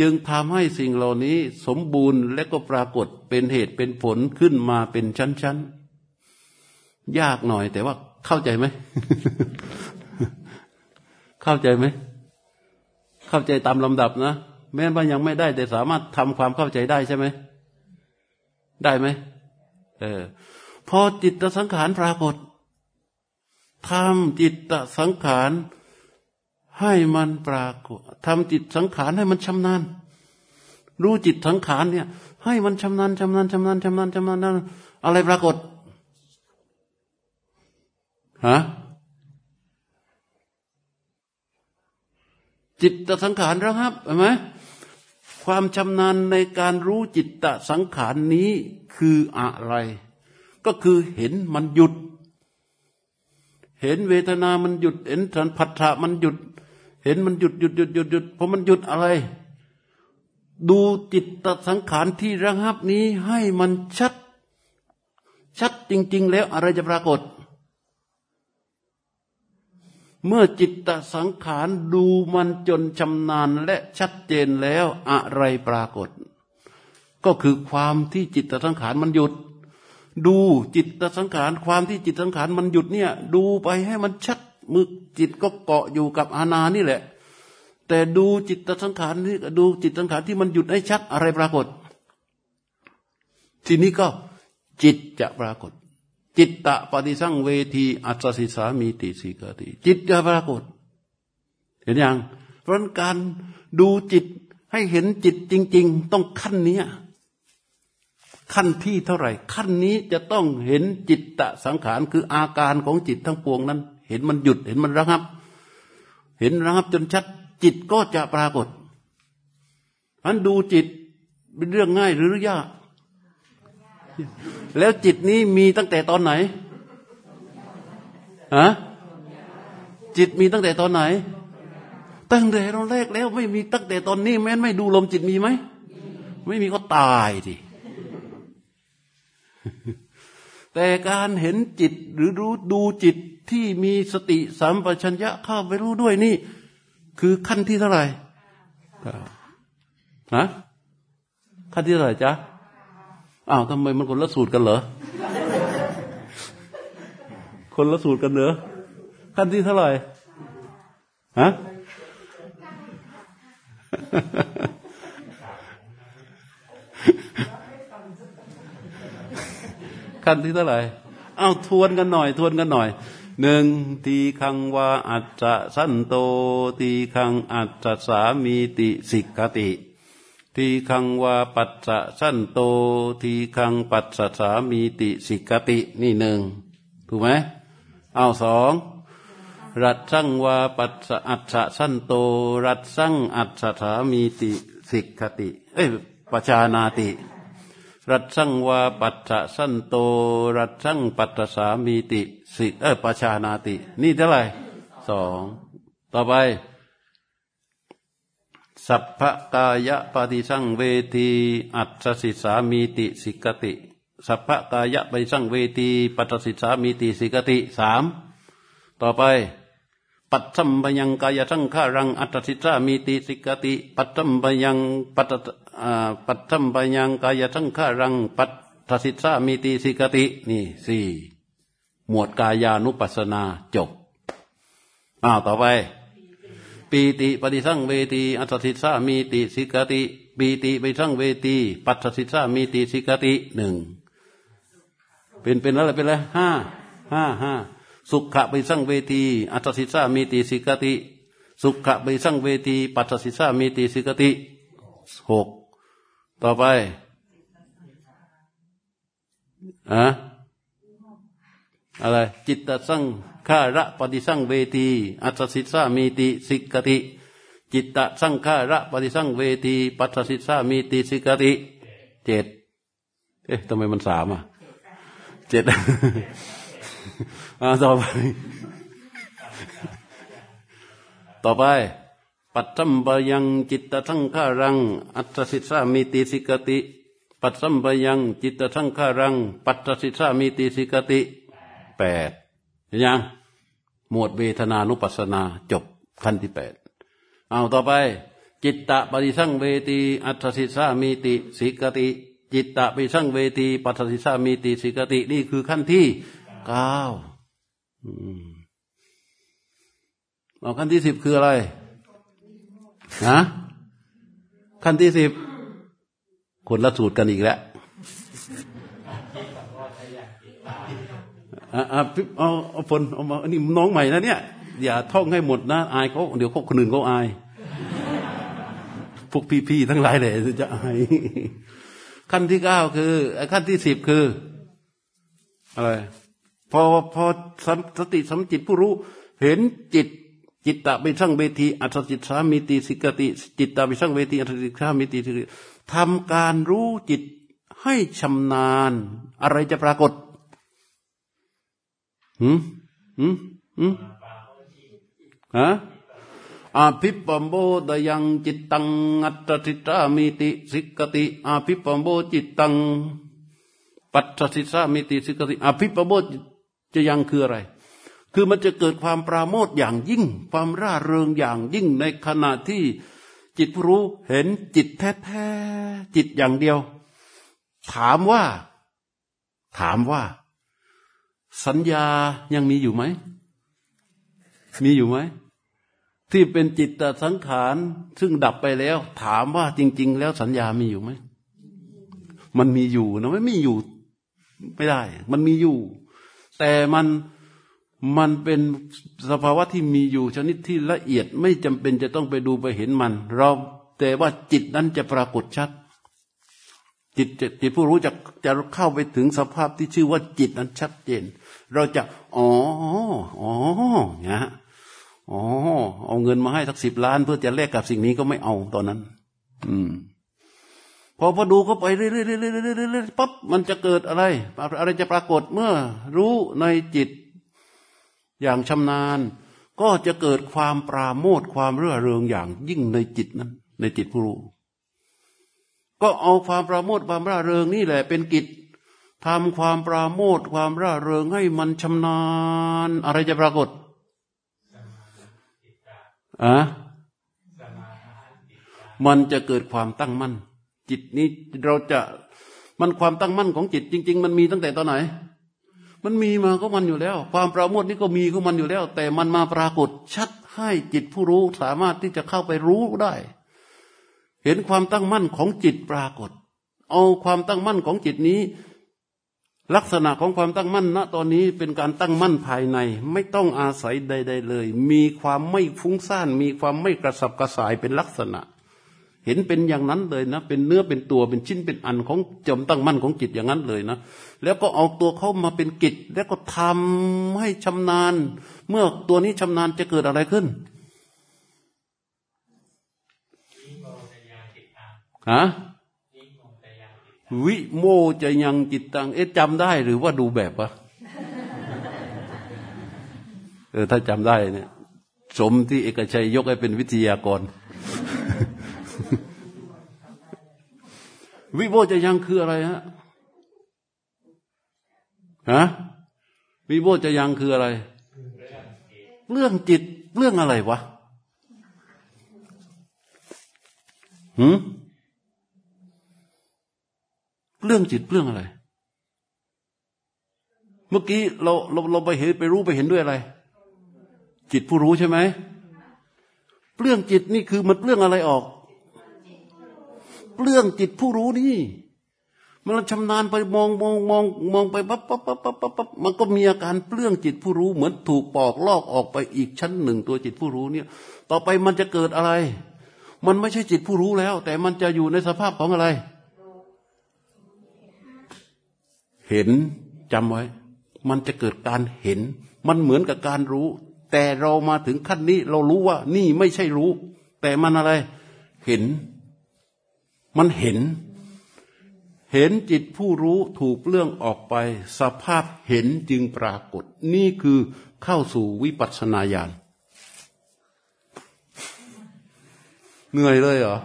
จึงทำให้สิ่งเหล่านี้สมบูรณ์และก็ปรากฏเป็นเหตุเป็นผลขึ้นมาเป็นชั้นๆ ยากหน่อยแต่ว่าเข้าใจไหม เข้าใจไหม เข้าใจตามลำดับนะ แม้ว่ายังไม่ได้ แต่สามารถทำความเข้าใจได้ใช่ไหมได้ไหมเออพอจิตสังขารปรากฏทำจิตสังขารให้มันปรากฏทำจิตสังขารให้มันชำนาญรู้จิตสังขารเนี่ย ให้มันชำนาญชำนาญชำนาญชำนาญชำนาญอะไรปรากฏฮะจิตสังขารนะครับเห็นไหม ความชำนาญในการรู้จิตตสังขารนี้คืออะไร ก็คือเห็นมันหยุด เห็นเวทนามันหยุด เห็นสันผัสสะมันหยุด เห็นมันหยุดหยุดหยุดหยุดหยุดเพอมันหยุดอะไร ดูจิตตสังขารที่ระงับนี้ให้มันชัด ชัดจริง ๆ แล้วอะไรจะปรากฏ เมื่อจิตตสังขารดูมันจนชำนาญและชัดเจนแล้วอะไรปรากฏ ก็คือความที่จิตตสังขารมันหยุด ดูจิตตสังขารความที่จิตสังขารมันหยุดเนี่ย ดูไปให้มันชัดมือจิตก็เกาะอยู่กับอาณานี่แหละ แต่ดูจิตตสังขารนี่ดูจิตสังขารที่มันหยุดให้ชัดอะไรปรากฏ ทีนี้ก็จิตจะปรากฏ จิตตะปฏิสังเวทีอัศสิสามีติสิกติ จิตจะปรากฏ เห็นยังเพราะการดูจิตให้เห็นจิตจริง ๆ ต้องขั้นนี้ขั้นที่เท่าไหร่ ขั้นนี้จะต้องเห็นจิตตะสังขารคืออาการของจิตทั้งปวงนั้น เห็นมันหยุดเห็นมันระงับ เห็นระงับจนชัด จิตก็จะปรากฏมันดูจิตเป็นเรื่องง่ายหรือยาก แล้วจิตนี้มีตั้งแต่ตอนไหนฮะจิตมีตั้งแต่ตอนไหน ตั้งแต่ตอนแรกแล้วไม่มีตั้งแต่ตอนนี้ แม้ไม่ดูลมจิตมีไหม ไม่มีก็ตายดิแต่การเห็นจิตหรือรู้ดูจิตที่มีสติสัมปชัญญะเข้าไปรู้ด้วยนี่ คือขั้นที่เท่าไหร่ฮะขั้นที่เท่าไหร่จ๊ะ อ้าวทำไมมันคนละสูตรกันเหรอ คนละสูตรกันเหรอขั้นที่เท่าไหร่ฮะขั้นที่เท่าไหร่เอาทวนกันหน่อย ทวนกันหน่อยหนึ่งทีฆังวาอัสสะสันโตทีฆังอัสสะสามีติสิกขะติ ทีฆังวาปัสสะสันโต ทีฆังปัสสะสามีติสิกขะตินี่หนึ่งถูกไหมเอาสองรัสสังวาปัสสะอัสสะสันโต รัสสังอัสสะสามีติสิกขะติ เอ้ยปชานาติ รัดสั่งวาปัสสะสั้นโต รัดสั่งปัสสะสามีติสิเอ้ยปชานาติ นี่เท่าไหร่สองต่อไป สัพพกายะปฏิสังเวทีอัตสิสามีติสิกติ สัพพกายะปฏิสังเวทีปัตสิสามีติสิกติสามต่อไป ปัตสัมปยังกายสังขารังอัตสิสามีติสิกติ ปัตสัมปยังปัตปัตสัมปยังกายสังขารัง ปัตสิสามีติสิกตินี่สี่หมวดกายานุปัสนาจบอ้าวต่อไป ปีติปฏิสังเวทีอัตสิสามีติสิกติปีติปฏิสังเวทีปัตสิสามีติสิกติหนึ่งเป็นเป็นอะไรเป็นอะไรห้าห้าห้าสุขะไปสังเวที อัตสิสามีติสิกติ สุขะไปสังเวทีปัตสิสามีติสิกติหกต่อไปอะ อะไร จิตตสังขาระปฏิสังเวที อัตสิสามีติสิกติ จิตตสังขาระปฏิสังเวทีปัตสิสามีติสิกติเจ็ดเอ๊ะทำไมมันสามอะเจ็ดอ่าต่อไป ต่อไป ปัตตัมบยังจิตตสังขารัง อัตสิสามีติสิกติ ปัสสัมปยังจิตตสังขารัง ปัตสิสามีติสิกติ แปดเห็นยังหมวดเวทนานุปัสสนาจบขั้นที่แปดเอาต่อไป จิตตะปฏิสังเวทีอัตสิสามีติสิกติ จิตตะปฏิสังเวทีปัตสิสามีติสิกตินี่คือขั้นที่เก้าเอาขั้นที่สิบคืออะไรฮะขั้นที่สิบคนละสูตรกันอีกแล้วอ่า เอาเอาผลเอามาอันนี้น้องใหม่นะเนี่ย อย่าท่องให้หมดนะอายเขาเดี๋ยวเขาคนอื่นเขาอาย พวกพี่ๆทั้งหลายเลยจะอายขั้นที่เก้าคือขั้นที่สิบคืออะไรพอพอสติสัมจิตผู้รู้ เห็นจิตจิตตะไปสร้างเวทีอัศจิตสามิติสิกติ จิตตะไปสร้างเวทีอัศจิตสามิติสิกติทำการรู้จิตให้ชำนาญ อะไรจะปรากฏ หืมหืมหืมฮะอาภิปัมโบดยังจิตตังอัตติตามิติสิกติอาภิปัมโบจิตตังปัตติสามิติสิกติอาภิปัมโบจะยังคืออะไร คือมันจะเกิดความปราโมทอย่างยิ่ง ความร่าเริงอย่างยิ่งในขณะที่จิตรู้เห็นจิตแท้ๆจิตอย่างเดียว ถามว่า ถามว่า สัญญายังมีอยู่ไหม มีอยู่ไหม ที่เป็นจิตตสังขารซึ่งดับไปแล้ว ถามว่าจริง ๆ แล้วสัญญามีอยู่ไหม มันมีอยู่นะไม่มีอยู่ ไม่ได้ มันมีอยู่ แต่มันมันเป็นสภาวะที่มีอยู่ชนิดที่ละเอียดไม่จำเป็นจะต้องไปดูไปเห็นมัน เราแต่ว่าจิตนั้นจะปรากฏชัด จิตจิตผู้รู้จะจะเข้าไปถึงสภาพที่ชื่อว่าจิตนั้นชัดเจน เราจะอ๋ออ๋อเนี่ยอ๋อเอาเงินมาให้สักสิบล้าน เพื่อจะแลกกับสิ่งนี้ก็ไม่เอาตอนนั้น อืม พอพอดูเข้าไปเรื่อยๆปั๊บมันจะเกิดอะไรอะไรจะปรากฏเมื่อ รู้ในจิต อย่างชำนาญ ก็จะเกิดความปราโมทความเรื่อเริงอย่างยิ่งในจิตนั้น ในจิตผู้รู้ ก็เอาความปราโมทความร่าเริงนี่แหละเป็นกิจทำความปราโมทความร่าเริงให้มันชำนาญ อะไรจะปรากฏอะมันจะเกิดความตั้งมั่น จิตนี้เราจะมันความตั้งมั่นของจิตจริง ๆ มันมีตั้งแต่ตอนไหน มันมีมาก็มันอยู่แล้ว ความปราโมทนี่ก็มีของมันอยู่แล้ว แต่มันมาปรากฏชัดให้จิตผู้รู้สามารถที่จะเข้าไปรู้ได้ เห็นความตั้งมั่นของจิตปรากฏ เอาความตั้งมั่นของจิตนี้ ลักษณะของความตั้งมั่นณตอนนี้เป็นการตั้งมั่นภายใน ไม่ต้องอาศัยใด ๆ เลย มีความไม่ฟุ้งซ่าน มีความไม่กระสับกระส่ายเป็นลักษณะ เห็นเป็นอย่างนั้นเลยนะ เป็นเนื้อเป็นตัวเป็นชิ้นเป็นอันของจมตั้งมั่นของจิตอย่างนั้นเลยนะแล้วก็เอาตัวเขามาเป็นกิจ แล้วก็ทำให้ชำนาญ เมื่อตัวนี้ชำนาญจะเกิดอะไรขึ้น ฮะวิโมจะยังจิตตัง เอ๊ะจำได้หรือว่าดูแบบวะเออถ้าจำได้เนี่ย สมที่เอกชัยยกให้เป็นวิทยากร วิโวจะยังคืออะไรฮะฮะวิโวจะยังคืออะไร เรื่องจิตเรื่องอะไรวะหืม เรื่องจิตเรื่องอะไร เมื่อกี้เราเราเราไปเห็นไปรู้ไปเห็นด้วยอะไร จิตผู้รู้ใช่ไหมเรื่องจิตนี่คือมันเรื่องอะไรออกเรื่องจิตผู้รู้นี่ มันชำนาญไปมองมองมองมองไปปั๊บปั๊บปั๊บปั๊บปั๊บปั๊บมันก็มีอาการเปลื้องจิตผู้รู้ เหมือนถูกปอกลอกออกไปอีกชั้นหนึ่งตัวจิตผู้รู้เนี่ย ต่อไปมันจะเกิดอะไร มันไม่ใช่จิตผู้รู้แล้ว แต่มันจะอยู่ในสภาพของอะไร เห็นจำไว้ มันจะเกิดการเห็น มันเหมือนกับการรู้ แต่เรามาถึงขั้นนี้เรารู้ว่า นี่ไม่ใช่รู้ แต่มันอะไร เห็น มันเห็น เห็นจิตผู้รู้ถูกเรื่องออกไป สภาพเห็นจึงปรากฏ นี่คือเข้าสู่วิปัสสนาญาณเหนื่อยเลยเหรอ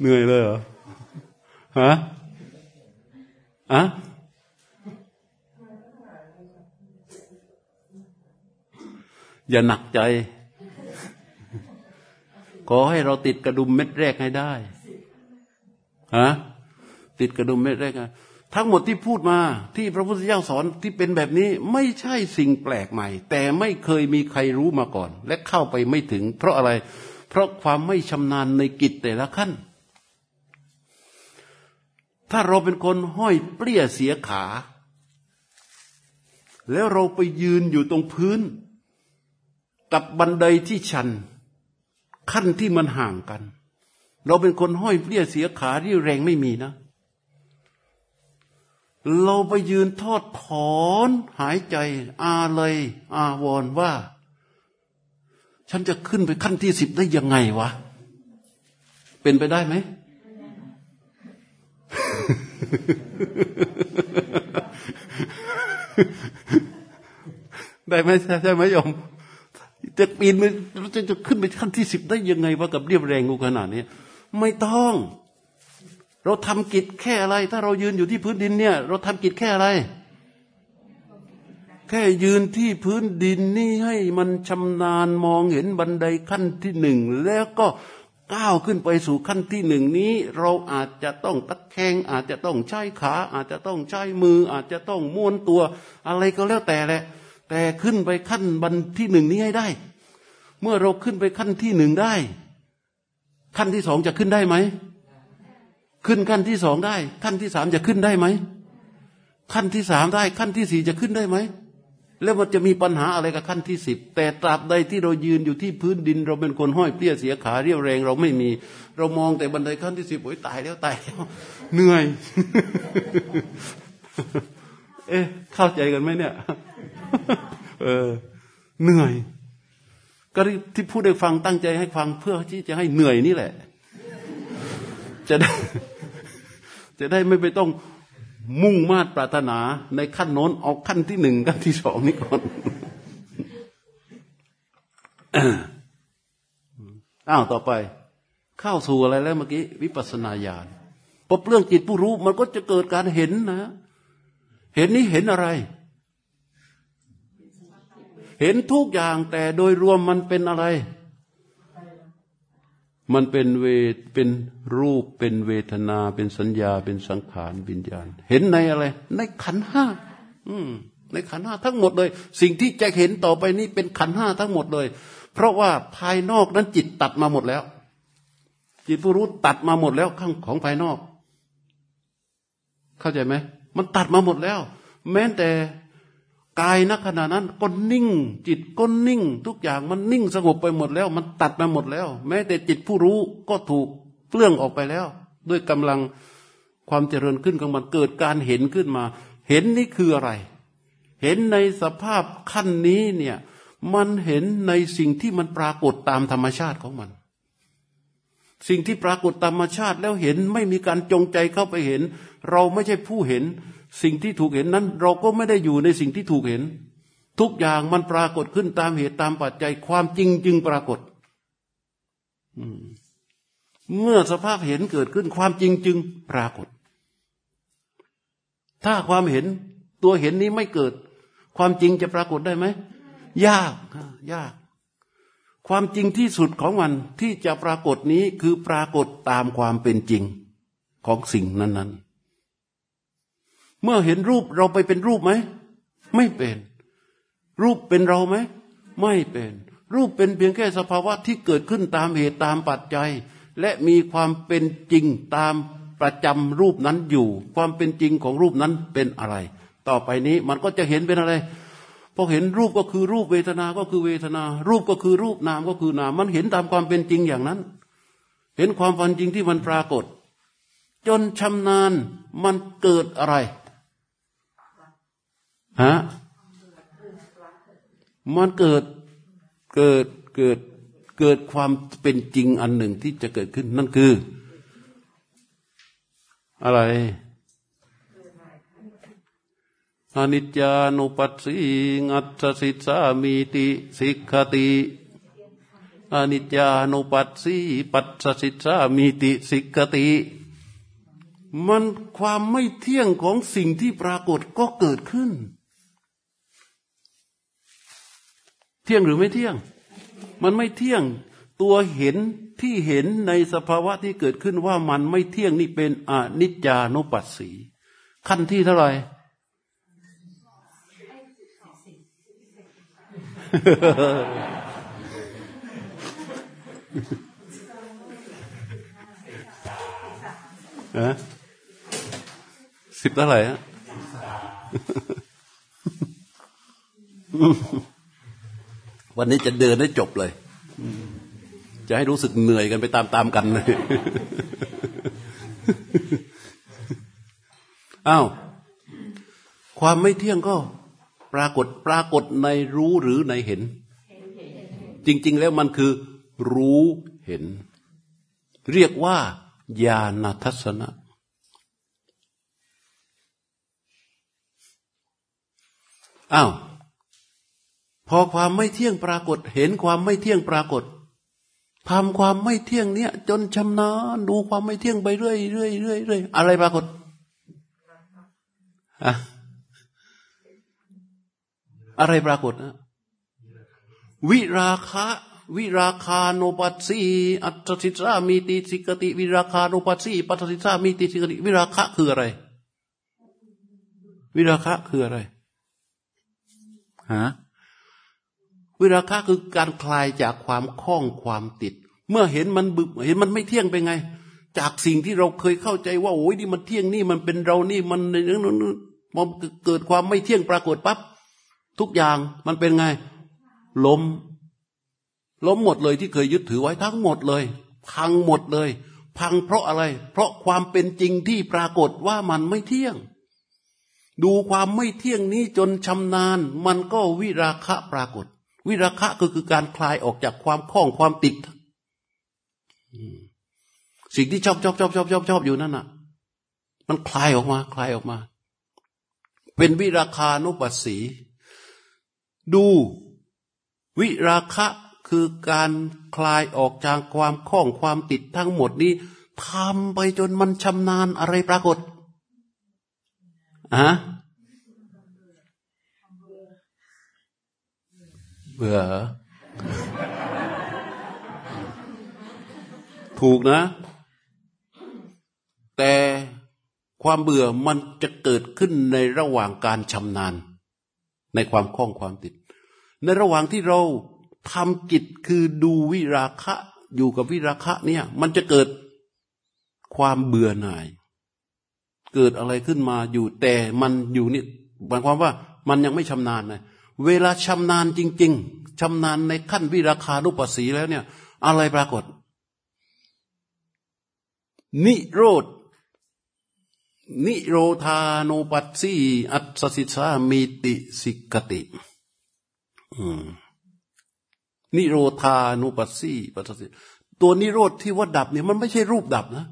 เหนื่อยเลยเหรอ ฮะอะอย่าหนักใจ ขอให้เราติดกระดุมเม็ดแรกให้ได้ฮะติดกระดุมเม็ดแรกทั้งหมดที่พูดมาที่พระพุทธเจ้าสอนที่เป็นแบบนี้ไม่ใช่สิ่งแปลกใหม่ แต่ไม่เคยมีใครรู้มาก่อน และเข้าไปไม่ถึง เพราะอะไร เพราะความไม่ชำนาญในกิจแต่ละขั้น ถ้าเราเป็นคนห้อยเปรี้ยเสียขา แล้วเราไปยืนอยู่ตรงพื้น กับบันไดที่ชัน ขั้นที่มันห่างกัน เราเป็นคนห้อยเปรี้ยเสียขาที่แรงไม่มีนะ เราไปยืนทอดถอนหายใจ อาเลยอาวรว่า ฉันจะขึ้นไปขั้นที่สิบได้ยังไงวะ เป็นไปได้ไหม ได้ไหมใช่ไหมยมจะปีนมันจะจะขึ้นไปขั้นที่สิบได้ยังไงวะกับเรียบแรงกูขนาดนี้ไม่ต้อง เราทำกิจแค่อะไร ถ้าเรายืนอยู่ที่พื้นดินเนี่ย เราทำกิจแค่อะไร แค่ยืนที่พื้นดินนี่ให้มันชำนาญมองเห็นบันไดขั้นที่หนึ่งแล้วก็ ก้าวขึ้นไปสู่ขั้นที่หนึ่งนี้ เราอาจจะต้องตะแคงอาจจะต้องใช้ขา อาจจะต้องใช้มือ อาจจะต้องม้วนตัว อะไรก็แล้วแต่แหละ แต่ขึ้นไปขั้นบันที่หนึ่งนี้ให้ได้ เมื่อเราขึ้นไปขั้นที่หนึ่งได้ ขั้นที่สองจะขึ้นได้ไหมขึ้นขั้นที่สองได้ ขั้นที่สามจะขึ้นได้ไหมขั้นที่สามได้ ขั้นที่สี่จะขึ้นได้ไหม แล้วมันจะมีปัญหาอะไรกับขั้นที่สิบแต่ตราบใดที่เรายืนอยู่ที่พื้นดิน เราเป็นคนห้อยเปรี้ยเสียขาเรียวแรง เราไม่มี เรามองแต่บันไดขั้นที่สิบโอ้ยตายแล้วตายแล้วเหนื่อย เอ๊ะเข้าใจกันไหมเนี่ย เออ เหนื่อย ก็ที่พูดให้ฟังตั้งใจให้ฟังเพื่อที่จะให้เหนื่อยนี่แหละ จะได้ จะได้ไม่ไปต้อง มุ่งมาดปรารถนาในขั้นโน้นเอาขั้นที่หนึ่งขั้นที่สองนี้ก่อนอ้าวต่อไป เข้าสู่อะไรแล้วเมื่อกี้ วิปัสนาญาณพอเรื่องจิตผู้รู้มันก็จะเกิดการเห็นนะ เห็นนี้เห็นอะไร เห็นทุกอย่างแต่โดยรวมมันเป็นอะไร มันเป็นเวเป็นรูปเป็นเวทนาเป็นสัญญาเป็นสังขารวิญญาณ เห็นในอะไร ในขันห้าในขันห้าทั้งหมดเลย สิ่งที่จะเห็นต่อไปนี้เป็นขันห้าทั้งหมดเลย เพราะว่าภายนอกนั้นจิตตัดมาหมดแล้ว จิตผู้รู้ตัดมาหมดแล้วข้างของภายนอก เข้าใจไหมมันตัดมาหมดแล้ว แม้แต่ กายนักขณะนั้นก็นิ่ง จิตก็นิ่ง ทุกอย่างมันนิ่งสงบไปหมดแล้ว มันตัดมาหมดแล้ว แม้แต่จิตผู้รู้ก็ถูกเปลื้องออกไปแล้ว ด้วยกำลังความเจริญขึ้นของมันเกิดการเห็นขึ้นมา เห็นนี่คืออะไร เห็นในสภาพขั้นนี้เนี่ยมันเห็นในสิ่งที่มันปรากฏตามธรรมชาติของมัน สิ่งที่ปรากฏตามธรรมชาติแล้วเห็นไม่มีการจงใจเข้าไปเห็น เราไม่ใช่ผู้เห็น สิ่งที่ถูกเห็นนั้น เราก็ไม่ได้อยู่ในสิ่งที่ถูกเห็น ทุกอย่างมันปรากฏขึ้นตามเหตุตามปัจจัยความจริงจึงปรากฏเมื่อสภาพเห็นเกิดขึ้นความจริงจึงปรากฏ ถ้าความเห็นตัวเห็นนี้ไม่เกิด ความจริงจะปรากฏได้ไหมยากยาก ความจริงที่สุดของมันที่จะปรากฏนี้คือปรากฏตามความเป็นจริงของสิ่งนั้น ๆ เมื่อเห็นรูปเราไปเป็นรูปไหม ไม่เป็น รูปเป็นเราไหม ไม่เป็น รูปเป็นเพียงแค่สภาวะที่เกิดขึ้นตามเหตุตามปัจจัย และมีความเป็นจริงตามประจำรูปนั้นอยู่ ความเป็นจริงของรูปนั้นเป็นอะไร ต่อไปนี้มันก็จะเห็นเป็นอะไรพอเห็นรูปก็คือรูปเวทนา ก็คือเวทนา รูปก็คือรูปนามก็คือนาม มันเห็นตามความเป็นจริงอย่างนั้น เห็นความเป็นจริงที่มันปรากฏ จนชำนาญมันเกิดอะไร ฮะมันเกิดเกิดเกิดเกิดความเป็นจริงอันหนึ่งที่จะเกิดขึ้นนั่นคือ อะไรอนิจจานุปัสสีงัตสิสามีติสิกขติอนิจจานุปัสสีปัสสสิสามีติสิกขติ มันความไม่เที่ยงของสิ่งที่ปรากฏก็เกิดขึ้น เที่ยงหรือไม่เที่ยง มันไม่เที่ยงตัวเห็นที่เห็นในสภาวะที่เกิดขึ้นว่ามันไม่เที่ยงนี่เป็นอนิจจานุปัสสี ขั้นที่เท่าไหร่อะสิบเท่าไหร่ฮะ วันนี้จะเดินได้จบเลย จะให้รู้สึกเหนื่อยกันไปตามๆกันเลยอ้าวความไม่เที่ยงก็ปรากฏปรากฏในรู้หรือในเห็น จริง ๆ แล้วมันคือ รู้เห็น เรียกว่าญาณทัศนะ อ้าว พอความไม่เที่ยงปรากฏ เห็นความไม่เที่ยงปรากฏทำความไม่เที่ยงเนี้ยจนชำนาญดูความไม่เที่ยงไปเรื่อยเรื่อยเรื่อยเรื่อยอะไรปรากฏอะอะไรปรากฏนะวิราคะวิราคาโนปัสสีอัตสิตามีติสิกติ วิราคาโนปัสสีปัตสิตามีติสิกติ วิราคะคืออะไร วิราคะคืออะไรฮะ วิราคะคือการคลายจากความคล้องความติด เมื่อเห็นมันบึเห็นมันไม่เที่ยงไปไง จากสิ่งที่เราเคยเข้าใจว่าโอ้ยนี่มันเที่ยงนี่มันเป็นเรานี่มันในั้นนั้นพอเกิดความไม่เที่ยงปรากฏปั๊บทุกอย่างมันเป็นไง ล้ม ล้มหมดเลยที่เคยยึดถือไว้ทั้งหมดเลย พังหมดเลย พังเพราะอะไร เพราะความเป็นจริงที่ปรากฏว่ามันไม่เที่ยง ดูความไม่เที่ยงนี้จนชำนาญ มันก็วิราคะปรากฏ วิราคะก็คือการคลายออกจากความคล้องความติดสิ่งที่ชอบชอบชอบชอบชอบชอบอยู่นั่นน่ะ มันคลายออกมา คลายออกมา เป็นวิราคานุปัสสี ดูวิราคะคือการคลายออกจากความคล้องความติดทั้งหมดนี้ทำไปจนมันชำนาญอะไรปรากฏอะ เบื่อถูกนะ แต่ความเบื่อมันจะเกิดขึ้นในระหว่างการชำนาญ ในความคล้องความติด ในระหว่างที่เราทำกิจคือดูวิราคะอยู่กับวิราคะเนี่ย มันจะเกิดความเบื่อหน่าย เกิดอะไรขึ้นมาอยู่แต่มันอยู่นี่หมายความว่ามันยังไม่ชำนาญนะ เวลาชำนาญจริง ๆชำนาญในขั้นวิราคานุปัสสีแล้วเนี่ย อะไรปรากฏ นิโรธนิโรธานุปัสสีอัตสิสามีติสิกตินิโรธานุปัสสีปัสสิตัวนิโรธที่ว่าดับเนี่ยมันไม่ใช่รูปดับนะ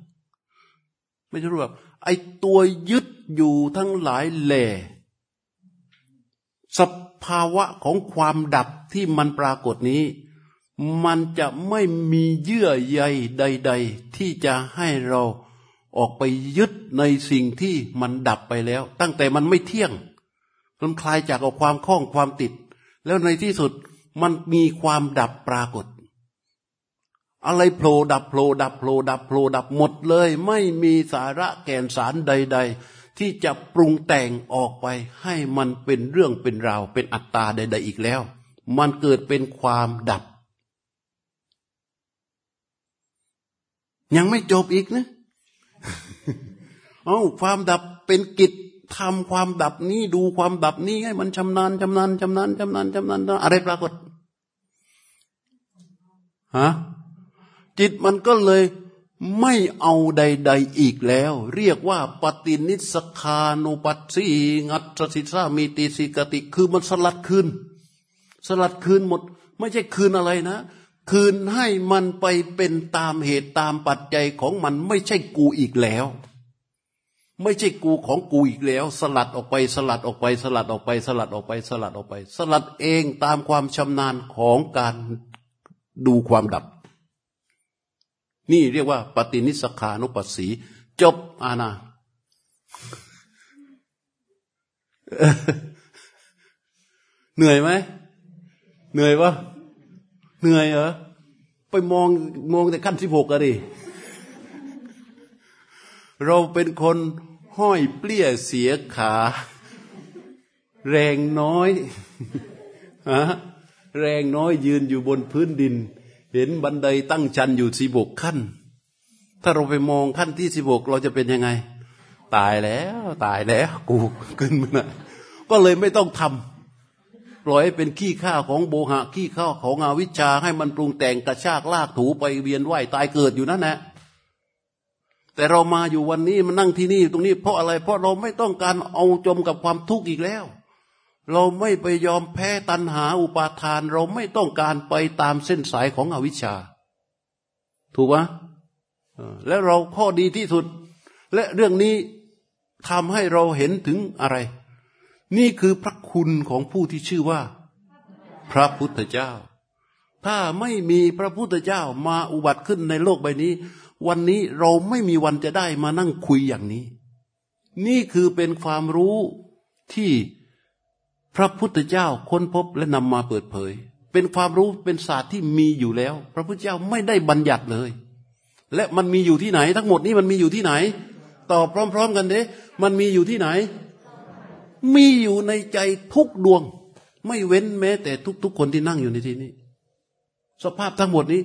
ไม่ใช่รูปดับไอตัวยึดอยู่ทั้งหลายแหล่ส ภาวะของความดับที่มันปรากฏนี้ มันจะไม่มีเยื่อใยใด ๆ ที่จะให้เราออกไปยึดในสิ่งที่มันดับไปแล้ว ตั้งแต่มันไม่เที่ยง มันคลายจากเอาความคล้องความติด แล้วในที่สุดมันมีความดับปรากฏ อะไรโผล่ดับโผล่ดับโผล่ดับโผล่ดับหมดเลย ไม่มีสาระแก่นสารใด ๆ ที่จะปรุงแต่งออกไปให้มันเป็นเรื่องเป็นราวเป็นอัตตาใด ๆ อีกแล้ว มันเกิดเป็นความดับ ยังไม่จบอีกนะเอาความดับเป็นกิจทำความดับนี้ดูความดับนี้ให้มันชำนาญชำนาญชำนาญชำนาญชำนาญอะไรปรากฏฮะจิตมันก็เลย ไม่เอาใด ๆอีกแล้ว เรียกว่าปฏินิสคานุปัสสีงัตสิสามีติสิกติ คือมันสลัดคืน สลัดคืนหมด ไม่ใช่คืนอะไรนะ คืนให้มันไปเป็นตามเหตุตามปัจจัยของมันไม่ใช่กูอีกแล้ว ไม่ใช่กูของกูอีกแล้ว สลัดออกไปสลัดออกไป สลัดออกไป สลัดออกไป สลัดออกไป สลัดเองตามความชำนาญของการดูความดับ นี่เรียกว่า ปฏินิสขานุปัสสี จบอาณาเหนื่อยไหมเหนื่อยปะเหนื่อยเหรอไปมองมองแต่ขั้นสิบหกอะดิเราเป็นคนห้อยเปลี้ยเสียขา แรงน้อยฮะแรงน้อยยืนอยู่บนพื้นดิน เห็นบันไดตั้งชันอยู่สิบกขั้น ถ้าเราไปมองขั้นที่สิบกเราจะเป็นยังไง ตายแล้วตายแล้ว กูขึ้นมาก็เลยไม่ต้องทำปล่อยให้เป็นขี้ข้าของโบหะขี้ข้าของอาวิชชาให้มันปรุงแต่งกระชากลากถูไปเวียนไหวตายเกิดอยู่นั่นแหละแต่เรามาอยู่วันนี้มานั่งที่นี่ตรงนี้เพราะอะไร เพราะเราไม่ต้องการเอาจมกับความทุกข์อีกแล้ว เราไม่ไปยอมแพ้ตัณหาอุปาทาน เราไม่ต้องการไปตามเส้นสายของอวิชชา ถูกไหมแล้วเราข้อดีที่สุด และเรื่องนี้ทำให้เราเห็นถึงอะไร นี่คือพระคุณของผู้ที่ชื่อว่า พระพุทธเจ้า ถ้าไม่มีพระพุทธเจ้ามาอุบัติขึ้นในโลกใบนี้ วันนี้เราไม่มีวันจะได้มานั่งคุยอย่างนี้ นี่คือเป็นความรู้ที่ พระพุทธเจ้าค้นพบและนำมาเปิดเผย เป็นความรู้เป็นศาสตร์ที่มีอยู่แล้ว พระพุทธเจ้าไม่ได้บัญญัติเลย และมันมีอยู่ที่ไหน ทั้งหมดนี้มันมีอยู่ที่ไหนตอบพร้อม ๆ กันเด้มันมีอยู่ที่ไหน มีอยู่ในใจทุกดวง ไม่เว้นแม้ แต่ทุก ๆ คนที่นั่งอยู่ในที่นี้ สภาพทั้งหมดนี้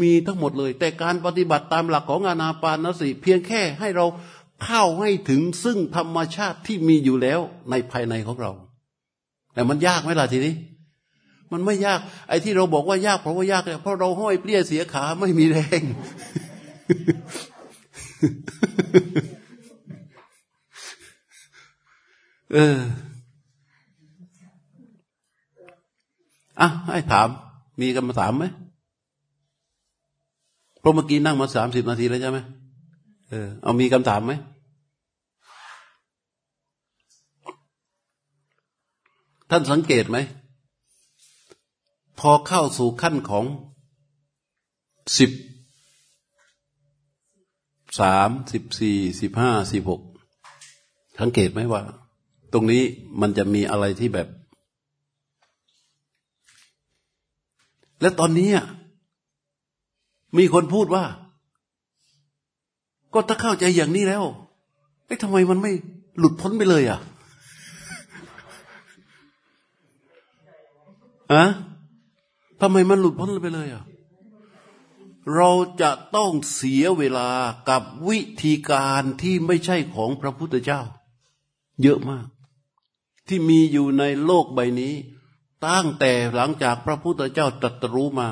มีทั้งหมดเลย แต่การปฏิบัติตามหลักของอานาปานสติเพียงแค่ให้เราเข้าให้ถึงซึ่งธรรมชาติที่มีอยู่แล้วในภายในของเรา แต่มันยากไหมล่ะทีนี้ มันไม่ยาก ไอ้ที่เราบอกว่ายากเพราะว่ายากเนี่ยเพราะเราห้อยเปลี้ยเสียขาไม่มีแรงเอออะให้ถาม มีคำถามไหมเพราะเมื่อกี้นั่งมาสามสิบนาทีแล้วใช่ไหมเออเอามีคำถามไหม ท่านสังเกตไหม พอเข้าสู่ขั้นของสิบสามสิบสี่สิบห้าสิบหกสังเกตไหมว่า ตรงนี้มันจะมีอะไรที่แบบ และตอนนี้มีคนพูดว่า ก็ถ้าเข้าใจอย่างนี้แล้วไอ้ทำไมมันไม่หลุดพ้นไปเลยอะ อะทำไมมันหลุดพ้นไปเลยอะเราจะต้องเสียเวลากับวิธีการที่ไม่ใช่ของพระพุทธเจ้า เยอะมาก ที่มีอยู่ในโลกใบนี้ ตั้งแต่หลังจากพระพุทธเจ้าตรัสรู้มา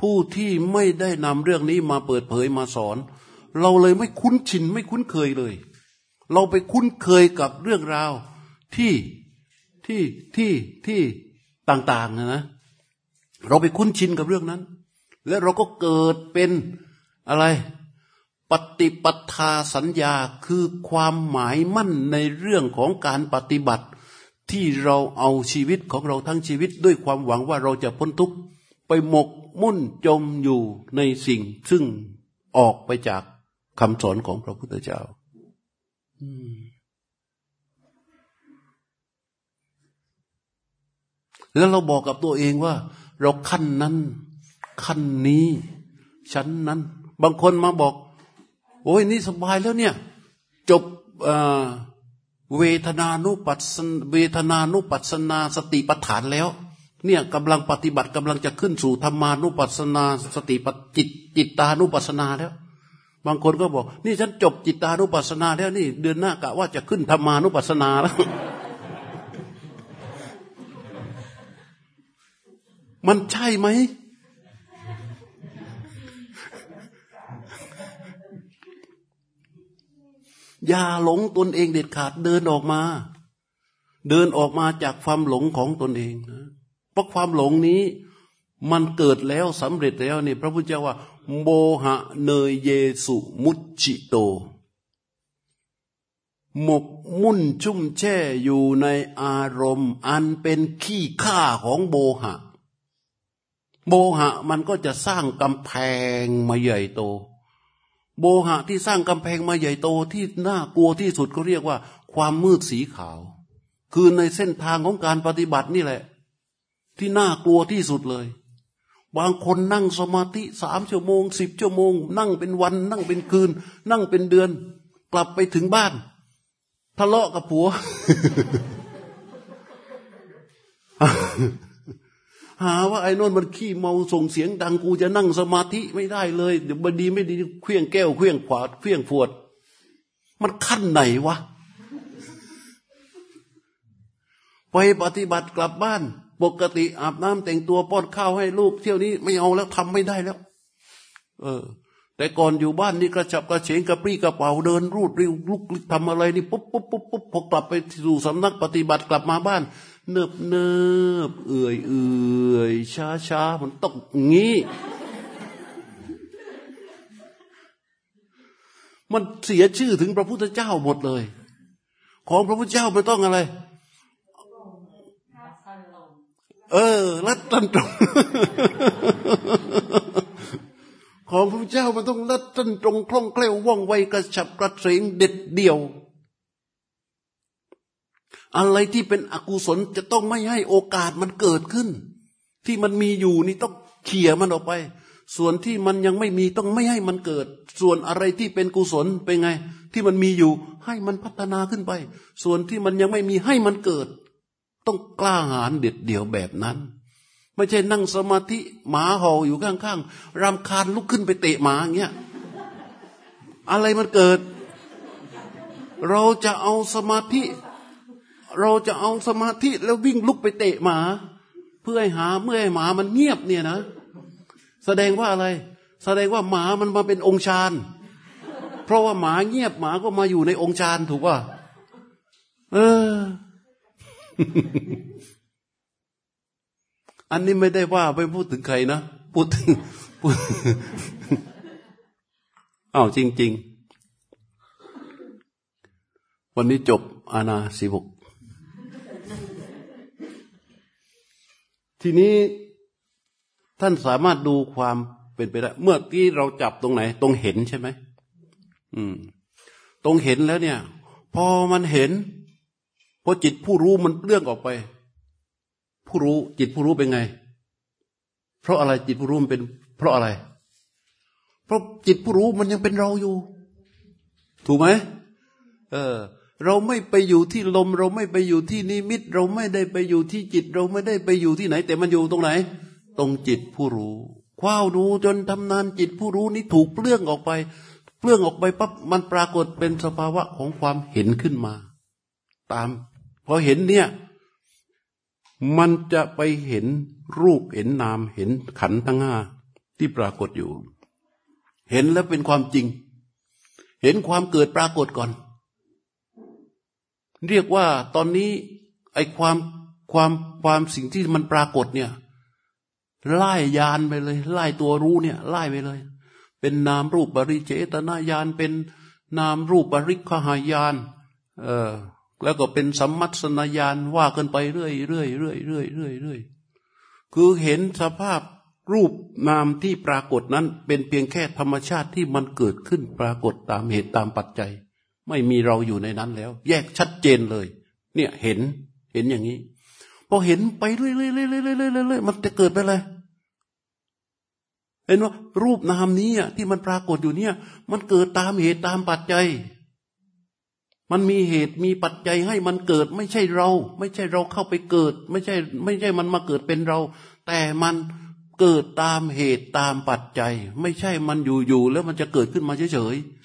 ผู้ที่ไม่ได้นำเรื่องนี้มาเปิดเผยมาสอน เราเลยไม่คุ้นชินไม่คุ้นเคยเลย เราไปคุ้นเคยกับเรื่องราวที่ที่ที่ที่ ต่างๆนะเราไปคุ้นชินกับเรื่องนั้น และเราก็เกิดเป็นอะไร ปฏิปทาสัญญาคือความหมายมั่นในเรื่องของการปฏิบัติ ที่เราเอาชีวิตของเราทั้งชีวิต ด้วยความหวังว่าเราจะพ้นทุกข์ไปหมกมุ่นจมอยู่ในสิ่ง ซึ่งออกไปจากคำสอนของพระพุทธเจ้าแล้วเราบอกกับตัวเองว่า เราขั้นนั้น ขั้นนี้ชั้นนั้น บางคนมาบอก โอ้ยนี่สบายแล้วเนี่ย จบเวทนานุปัสเวทนานุปัสนาสติปัฏฐานแล้ว เนี่ยกำลังปฏิบัติกำลังจะขึ้นสู่ธรรมานุปัสนาสติปจิตจิตตานุปัสนาแล้ว บางคนก็บอก นี่ฉันจบจิตตานุปัสนาแล้วนี่ เดือนหน้ากะว่าจะขึ้นธรรมานุปัสนาแล้ว มันใช่ไหม อย่าหลงตนเองเด็ดขาดเดินออกมา เดินออกมาจากความหลงของตนเองนะเพราะความหลงนี้มันเกิดแล้วสำเร็จแล้วนี่พระพุทธเจ้าว่า โมหะเนยเยสุมุจิโต หมกมุ่นชุ่มแช่อยู่ในอารมณ์ อันเป็นขี้ข้าของโบหะ โบหะมันก็จะสร้างกำแพงมาใหญ่โต โบหะที่สร้างกำแพงมาใหญ่โตที่น่ากลัวที่สุดก็เรียกว่า ความมืดสีขาว คือในเส้นทางของการปฏิบัตินี่แหละ ที่น่ากลัวที่สุดเลย บางคนนั่งสมาธิสามชั่วโมงสิบชั่วโมง นั่งเป็นวัน นั่งเป็นคืน นั่งเป็นเดือน กลับไปถึงบ้านทะเลาะกับผัว หาว่าไอ้นนมันขี้เมาส่งเสียงดังกูจะนั่งสมาธิไม่ได้เลยเดี๋ยวบดีไม่ดีเคลี้ยงแก้วเคลี้ยงขวาเคลี้ยงฝวด มันขั้นไหนวะไปปฏิบัติกลับบ้าน ปกติอาบน้ำแต่งตัวป้อนข้าวให้ลูก เที่ยวนี้ไม่เอาแล้วทำไม่ได้แล้ว เออ แต่ก่อนอยู่บ้านนี่กระฉับกระเฉงกระปรี้กระเป๋าเดินรูดริ้วลุกทำอะไรนี่ปุ๊บปุ๊บปุ๊บปุ๊บพอกลับไปสู่สำนักปฏิบัติกลับมาบ้าน เนิบเนิบเอื่อยเอื่อยช้าช้ามันต้องงี้ มันเสียชื่อถึงพระพุทธเจ้าหมดเลย ของพระพุทธเจ้าไม่ต้องอะไร เออรัดตันตรง ของพระพุทธเจ้ามันต้องรัดตันตรงคล่องแคล่วว่องไวกระฉับกระเฉงเด็ดเดี่ยว อะไรที่เป็นอกุศลจะต้องไม่ให้โอกาสมันเกิดขึ้น ที่มันมีอยู่นี่ต้องเขี่ยมันออกไป ส่วนที่มันยังไม่มีต้องไม่ให้มันเกิด ส่วนอะไรที่เป็นกุศลเป็นไง ที่มันมีอยู่ให้มันพัฒนาขึ้นไป ส่วนที่มันยังไม่มีให้มันเกิด ต้องกล้าหาญเด็ดเดี่ยวแบบนั้น ไม่ใช่นั่งสมาธิหมาเห่าอยู่ข้างๆรำคาญลุกขึ้นไปเตะหมาอย่างเงี้ยอะไรมันเกิด เราจะเอาสมาธิ เราจะเอาสมาธิแล้ววิ่งลุกไปเตะหมา เพื่อให้หาเมื่อให้หมามันเงียบเนี่ยนะ แสดงว่าอะไร แสดงว่าหมามันมาเป็นองค์ฌานเพราะว่าหมาเงียบหมาก็มาอยู่ในองค์ฌานถูกป่ะเออ อันนี้ไม่ได้ว่าไปพูดถึงใครนะพูดถึงพูดอ้าวจริง ๆ วันนี้จบอาณาสิบก ทีนี้ท่านสามารถดูความเป็นไปได้ เมื่อที่เราจับตรงไหน ตรงเห็นใช่ไหมอืม ตรงเห็นแล้วเนี่ย พอมันเห็นพอจิตผู้รู้มันเลื่องออกไป ผู้รู้ จิตผู้รู้เป็นไง เพราะอะไรจิตผู้รู้มันเป็น เพราะอะไร เพราะจิตผู้รู้มันยังเป็นเราอยู่ ถูกไหมเออ เราไม่ไปอยู่ที่ลม เราไม่ไปอยู่ที่นิมิต เราไม่ได้ไปอยู่ที่จิต เราไม่ได้ไปอยู่ที่ไหน แต่มันอยู่ตรงไหน ตรงจิตผู้รู้คว้าวดูจนทำนานจิตผู้รู้นี้ถูกเปลื้องออกไป เปลื้องออกไปปั๊บมันปรากฏเป็นสภาวะของความเห็นขึ้นมา ตามพอเห็นเนี่ย มันจะไปเห็นรูปเห็นนามเห็นขันทั้งห้าที่ปรากฏอยู่ เห็นแล้วเป็นความจริง เห็นความเกิดปรากฏก่อน เรียกว่าตอนนี้ไอความความความสิ่งที่มันปรากฏเนี่ยไล่ยานไปเลย ไล่ตัวรู้เนี่ยไล่ไปเลย เป็นนามรูปบริเจตนายานเป็นนามรูปบริขหายานเออแล้วก็เป็นสัมมัสนญาณว่ากันไปเรื่อยเรื่อยเรื่อยเรื่อยเรื่อยเรื่อยคือเห็นสภาพรูปนามที่ปรากฏนั้น เป็นเพียงแค่ธรรมชาติที่มันเกิดขึ้นปรากฏตามเหตุตามปัจจัย ไม่มีเราอยู่ในนั้นแล้ว แยกชัดเจนเลย เนี่ยเห็นเห็นอย่างนี้พอเห็นไปเรื่อยๆเรื่อยๆเรื่อยๆมันจะเกิดไปเลยเห็นว่ารูปนามนี้ที่มันปรากฏอยู่เนี่ย มันเกิดตามเหตุตามปัจจัย มันมีเหตุมีปัจจัยให้มันเกิดไม่ใช่เรา ไม่ใช่เราเข้าไปเกิด ไม่ใช่ ไม่ใช่มันมาเกิดเป็นเรา แต่มันเกิดตามเหตุตามปัจจัย ไม่ใช่มันอยู่ๆแล้วมันจะเกิดขึ้นมาเฉยๆ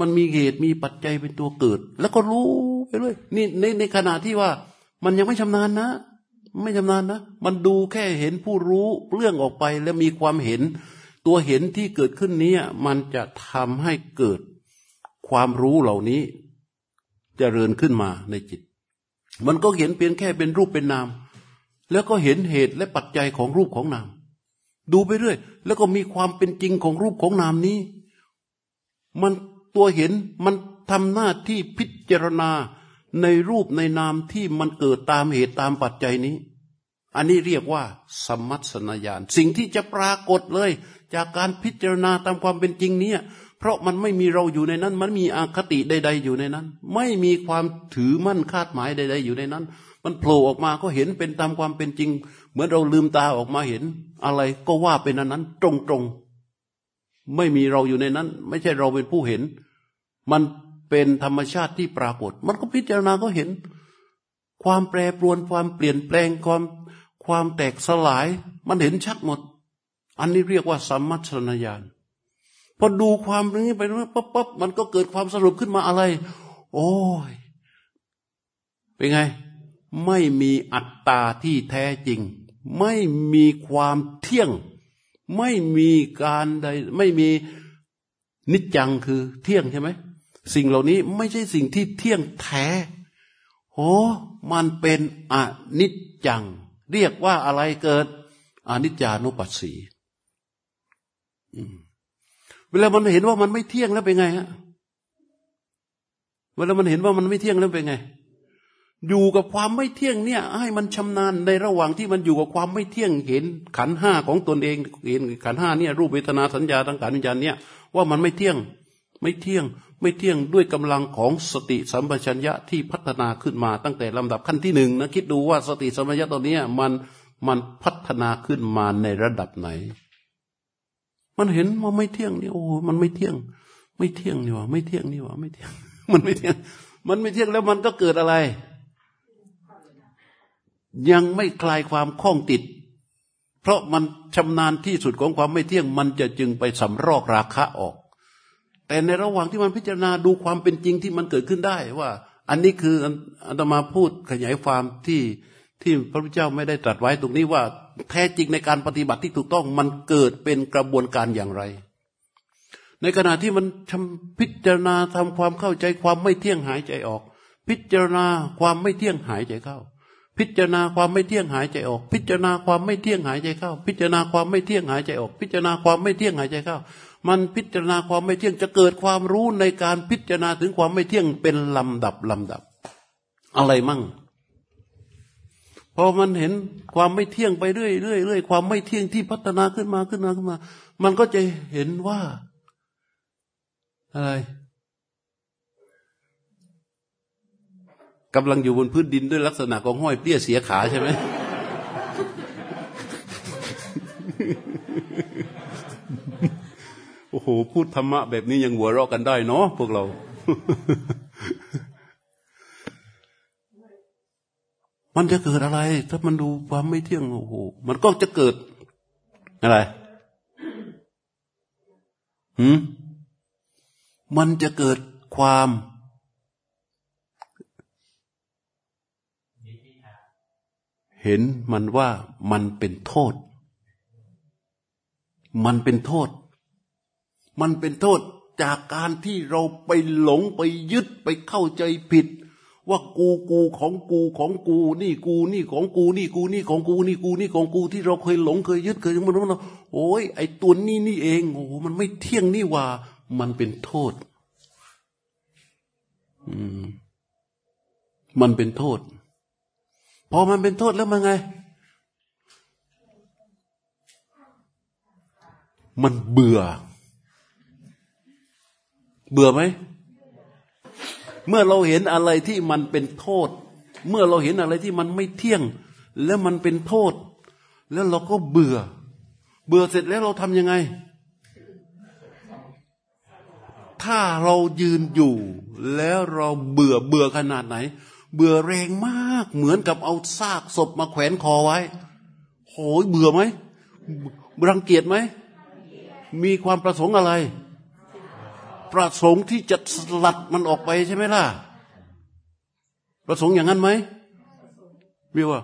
มันมีเหตุมีปัจจัยเป็นตัวเกิด แล้วก็รู้ไปเลยนี่ในในขณะที่ว่ามันยังไม่ชำนาญนะ ไม่ชำนาญนะ มันดูแค่เห็นผู้รู้เรื่องออกไปแล้วมีความเห็น ตัวเห็นที่เกิดขึ้นนี้มันจะทำให้เกิดความรู้เหล่านี้จเจริญขึ้นมาในจิต มันก็เห็นเพียงแค่เป็นรูปเป็นนาม แล้วก็เห็นเหตุและปัจจัยของรูปของนาม ดูไปเรื่อย แล้วก็มีความเป็นจริงของรูปของนามนี้ มัน ตัวเห็นมันทำหน้าที่พิจารณาในรูปในนามที่มันเกิดตามเหตุตามปัจจัยนี้ อันนี้เรียกว่า สมัสนญาณสิ่งที่จะปรากฏเลย จากการพิจารณาตามความเป็นจริงเนี่ย เพราะมันไม่มีเราอยู่ในนั้น มันมีอคติใด ๆ อยู่ในนั้น ไม่มีความถือมั่นคาดหมายใด ๆ อยู่ในนั้น มันโผล่ออกมาก็เห็นเป็นตามความเป็นจริง เหมือนเราลืมตาออกมาเห็น อะไรก็ว่าเป็นอันนั้น ตรงๆ ไม่มีเราอยู่ในนั้น ไม่ใช่เราเป็นผู้เห็น มันเป็นธรรมชาติที่ปรากฏ มันก็พิจารณาก็เห็น ความแปรปรวนความเปลี่ยนแปลงความความแตกสลาย มันเห็นชัดหมด อันนี้เรียกว่าสัมมัชนญาณพอดูความนี้ไปปั๊บปั๊บมันก็เกิดความสรุปขึ้นมาอะไร โอ้ย เป็นไง ไม่มีอัตตาที่แท้จริง ไม่มีความเที่ยง ไม่มีการใด ไม่มีนิจจังคือเที่ยงใช่ไหมสิ่งเหล่านี้ไม่ใช่สิ่งที่เที่ยงแท้โอ้มันเป็นอนิจจัง เรียกว่าอะไรเกิดอนิจจานุปัสสีเวลามันเห็นว่ามันไม่เที่ยงแล้วเป็นไงฮะเวลามันเห็นว่ามันไม่เที่ยงแล้วเป็นไง อยู่กับความไม่เที่ยงเนี่ยให้มันชำนาญในระหว่างที่มันอยู่กับความไม่เที่ยงเห็นขันห้าของตนเองเห็นขันห้าเนี่ยรูปเวทนาสัญญาต่างการวิญญาณเนี่ยว่ามันไม่เที่ยงไม่เที่ยงไม่เที่ยงด้วยกำลังของสติสัมปชัญญะที่พัฒนาขึ้นมาตั้งแต่ลำดับขั้นที่หนึ่งนะคิดดูว่าสติสัมปชัญญะตอนนี้มันมันพัฒนาขึ้นมาในระดับไหน มันเห็นว่าไม่เที่ยงนี่โอ้มันไม่เที่ยง ไม่เที่ยงนี่วะไม่เที่ยงนี่วะไม่เที่ยง มันไม่เที่ยง มันไม่เที่ยงแล้วมันก็เกิดอะไร ยังไม่คลายความคล้องติด เพราะมันชำนาญที่สุดของความไม่เที่ยง มันจะจึงไปสำรอกราคะออก แต่ในระหว่างที่มันพิจารณาดูความเป็นจริงที่มันเกิดขึ้นได้ว่า อันนี้คืออัตมาพูดขยายความที่ที่พระพุทธเจ้าไม่ได้ตรัสไว้ตรงนี้ว่า แท้จริงในการปฏิบัติที่ถูกต้องมันเกิดเป็นกระบวนการอย่างไร ในขณะที่มันทำพิจารณาทำความเข้าใจความไม่เที่ยงหายใจออก พิจารณาความไม่เที่ยงหายใจเข้า พิจารณาความไม่เที่ยงหายใจออก พิจารณาความไม่เที่ยงหายใจเข้า พิจารณาความไม่เที่ยงหายใจออก พิจารณาความไม่เที่ยงหายใจเข้า มันพิจารณาความไม่เที่ยงจะเกิดความรู้ในการพิจารณาถึงความไม่เที่ยงเป็นลำดับลำดับ อะไรมั่งพอมันเห็นความไม่เที่ยงไปเรื่อยเรื่อยเรื่อยความไม่เที่ยงที่พัฒนาขึ้นมาขึ้นมาขึ้นมา มันก็จะเห็นว่า อะไร กำลังอยู่บนพื้นดินด้วยลักษณะของห้อยเปี้ยเสียขาใช่ไหมโอ้โหพูดธรรมะแบบนี้ยังหัวเราะกันได้เนาะพวกเรา มันจะเกิดอะไร ถ้ามันดูความไม่เที่ยงโอ้โหมันก็จะเกิด อะไรหืมมันจะเกิดความ เห็นมันว่ามันเป็นโทษ มันเป็นโทษ มันเป็นโทษจากการที่เราไปหลงไปยึดไปเข้าใจผิด ว่ากูกูของกูของกูนี่กูนี่ของกูนี่กูนี่ของกูนี่กูนี่ของกูที่เราเคยหลงเคยยึดเคยมันมันโอ้ยไอตัวนี้นี่เองโอ้มันไม่เที่ยงนี่ว่า มันเป็นโทษ อืม มันเป็นโทษ พอมันเป็นโทษแล้วมันไง มันเบื่อ เบื่อไหม เมื่อเราเห็นอะไรที่มันเป็นโทษ เมื่อเราเห็นอะไรที่มันไม่เที่ยง แล้วมันเป็นโทษ แล้วเราก็เบื่อ เบื่อเสร็จแล้วเราทำยังไง ถ้าเรายืนอยู่ แล้วเราเบื่อเบื่อขนาดไหน เบื่อแรงมาก เหมือนกับเอาซากศพมาแขวนคอไว้โหยเบื่อไหมรังเกียจไหม มีความประสงค์อะไร ประสงค์ที่จะสลัดมันออกไปใช่ไหมล่ะ ประสงค์อย่างนั้นไหมเรียกว่า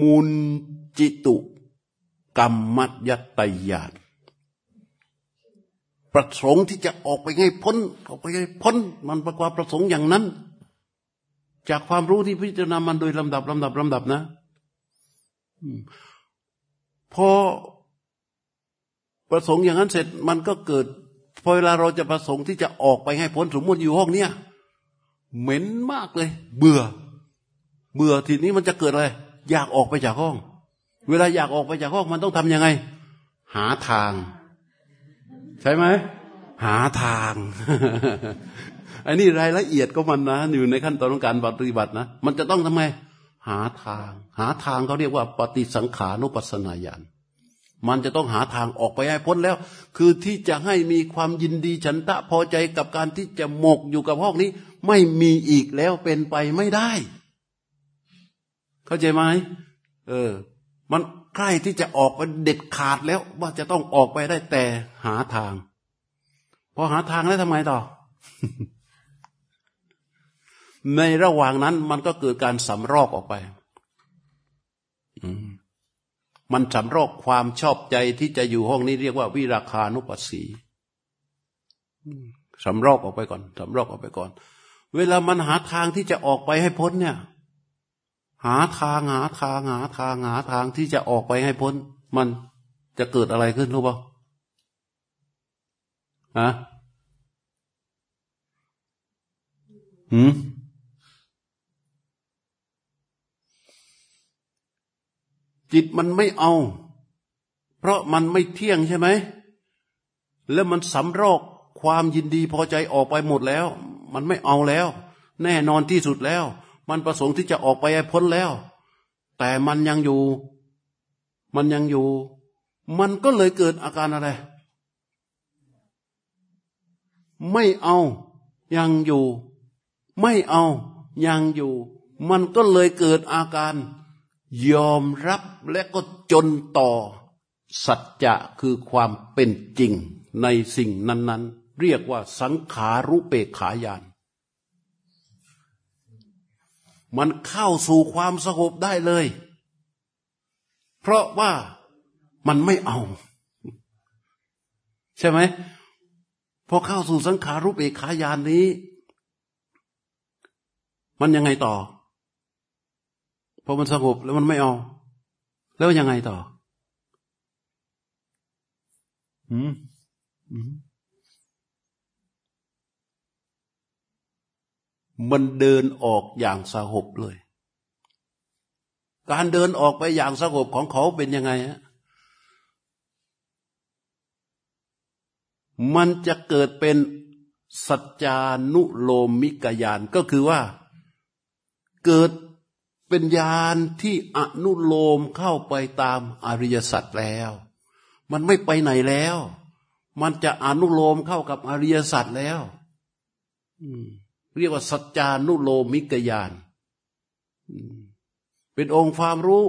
มุนจิตุกรรมัตยตยานประสงค์ที่จะออกไปให้พ้น ออกไปให้พ้น มันประกอบประสงค์อย่างนั้น จากความรู้ที่พิจารณามันโดยลำดับลำดับลำดับนะพอประสงค์อย่างนั้นเสร็จมันก็เกิดพอเวลาเราจะประสงค์ที่จะออกไปให้พ้นสมมติอยู่ห้องเนี้ยเหม็นมากเลย เบื่อ เบื่อทีนี้มันจะเกิดอะไร อยากออกไปจากห้อง เวลาอยากออกไปจากห้องมันต้องทำยังไง หาทาง ใช่ไหมหาทาง อันนี้รายละเอียดก็มันนะอยู่ในขั้นตอนของการปฏิบัตินะ มันจะต้องทำไงหาทาง หาทางเขาเรียกว่าปฏิสังขานุปัสนาญาณมันจะต้องหาทางออกไปให้พ้นแล้ว คือที่จะให้มีความยินดีฉันทะพอใจกับการที่จะหมกอยู่กับห้องนี้ ไม่มีอีกแล้วเป็นไปไม่ได้ เข้าใจไหมเออ มันใกล้ที่จะออกไปเด็ดขาดแล้ว ว่าจะต้องออกไปได้แต่หาทาง พอหาทางแล้วทำไมต่อ ในระหว่างนั้นมันก็เกิดการสำรอกออกไปมมันสำรอกความชอบใจที่จะอยู่ห้องนี้เรียกว่า วิราคานุปัสสีสำรอกออกไปก่อนสำรอกออกไปก่อน เวลามันหาทางที่จะออกไปให้พ้นเนี่ย หาทางหาทางหาทางหาทางที่จะออกไปให้พ้น มันจะเกิดอะไรขึ้นรู้ป่าฮะหืม จิตมันไม่เอา เพราะมันไม่เที่ยงใช่ไหม แล้วมันสำรอกความยินดีพอใจออกไปหมดแล้ว มันไม่เอาแล้ว แน่นอนที่สุดแล้ว มันประสงค์ที่จะออกไปพ้นแล้ว แต่มันยังอยู่ มันยังอยู่ มันก็เลยเกิดอาการอะไร ไม่เอายังอยู่ ไม่เอายังอยู่ มันก็เลยเกิดอาการ ยอมรับและก็จนต่อ สัจจะคือความเป็นจริงในสิ่งนั้น ๆ เรียกว่าสังขารุเปกขายาน มันเข้าสู่ความสงบได้เลย เพราะว่ามันไม่เอา ใช่ไหมพอเข้าสู่สังขารุเปกขายานนี้ มันยังไงต่อ พอมันสงบแล้วมันไม่เอา แล้วยังไงต่ออืมอืมมันเดินออกอย่างสงบเลย การเดินออกไปอย่างสงบของเขาเป็นยังไงฮะมันจะเกิดเป็นสัจจานุโลมิกยานก็คือว่า เกิด เป็นญาณที่อนุโลมเข้าไปตามอริยสัจแล้ว มันไม่ไปไหนแล้ว มันจะอนุโลมเข้ากับอริยสัจแล้วเรียกว่าสัจจานุโลมิกญาณเป็นองค์ความรู้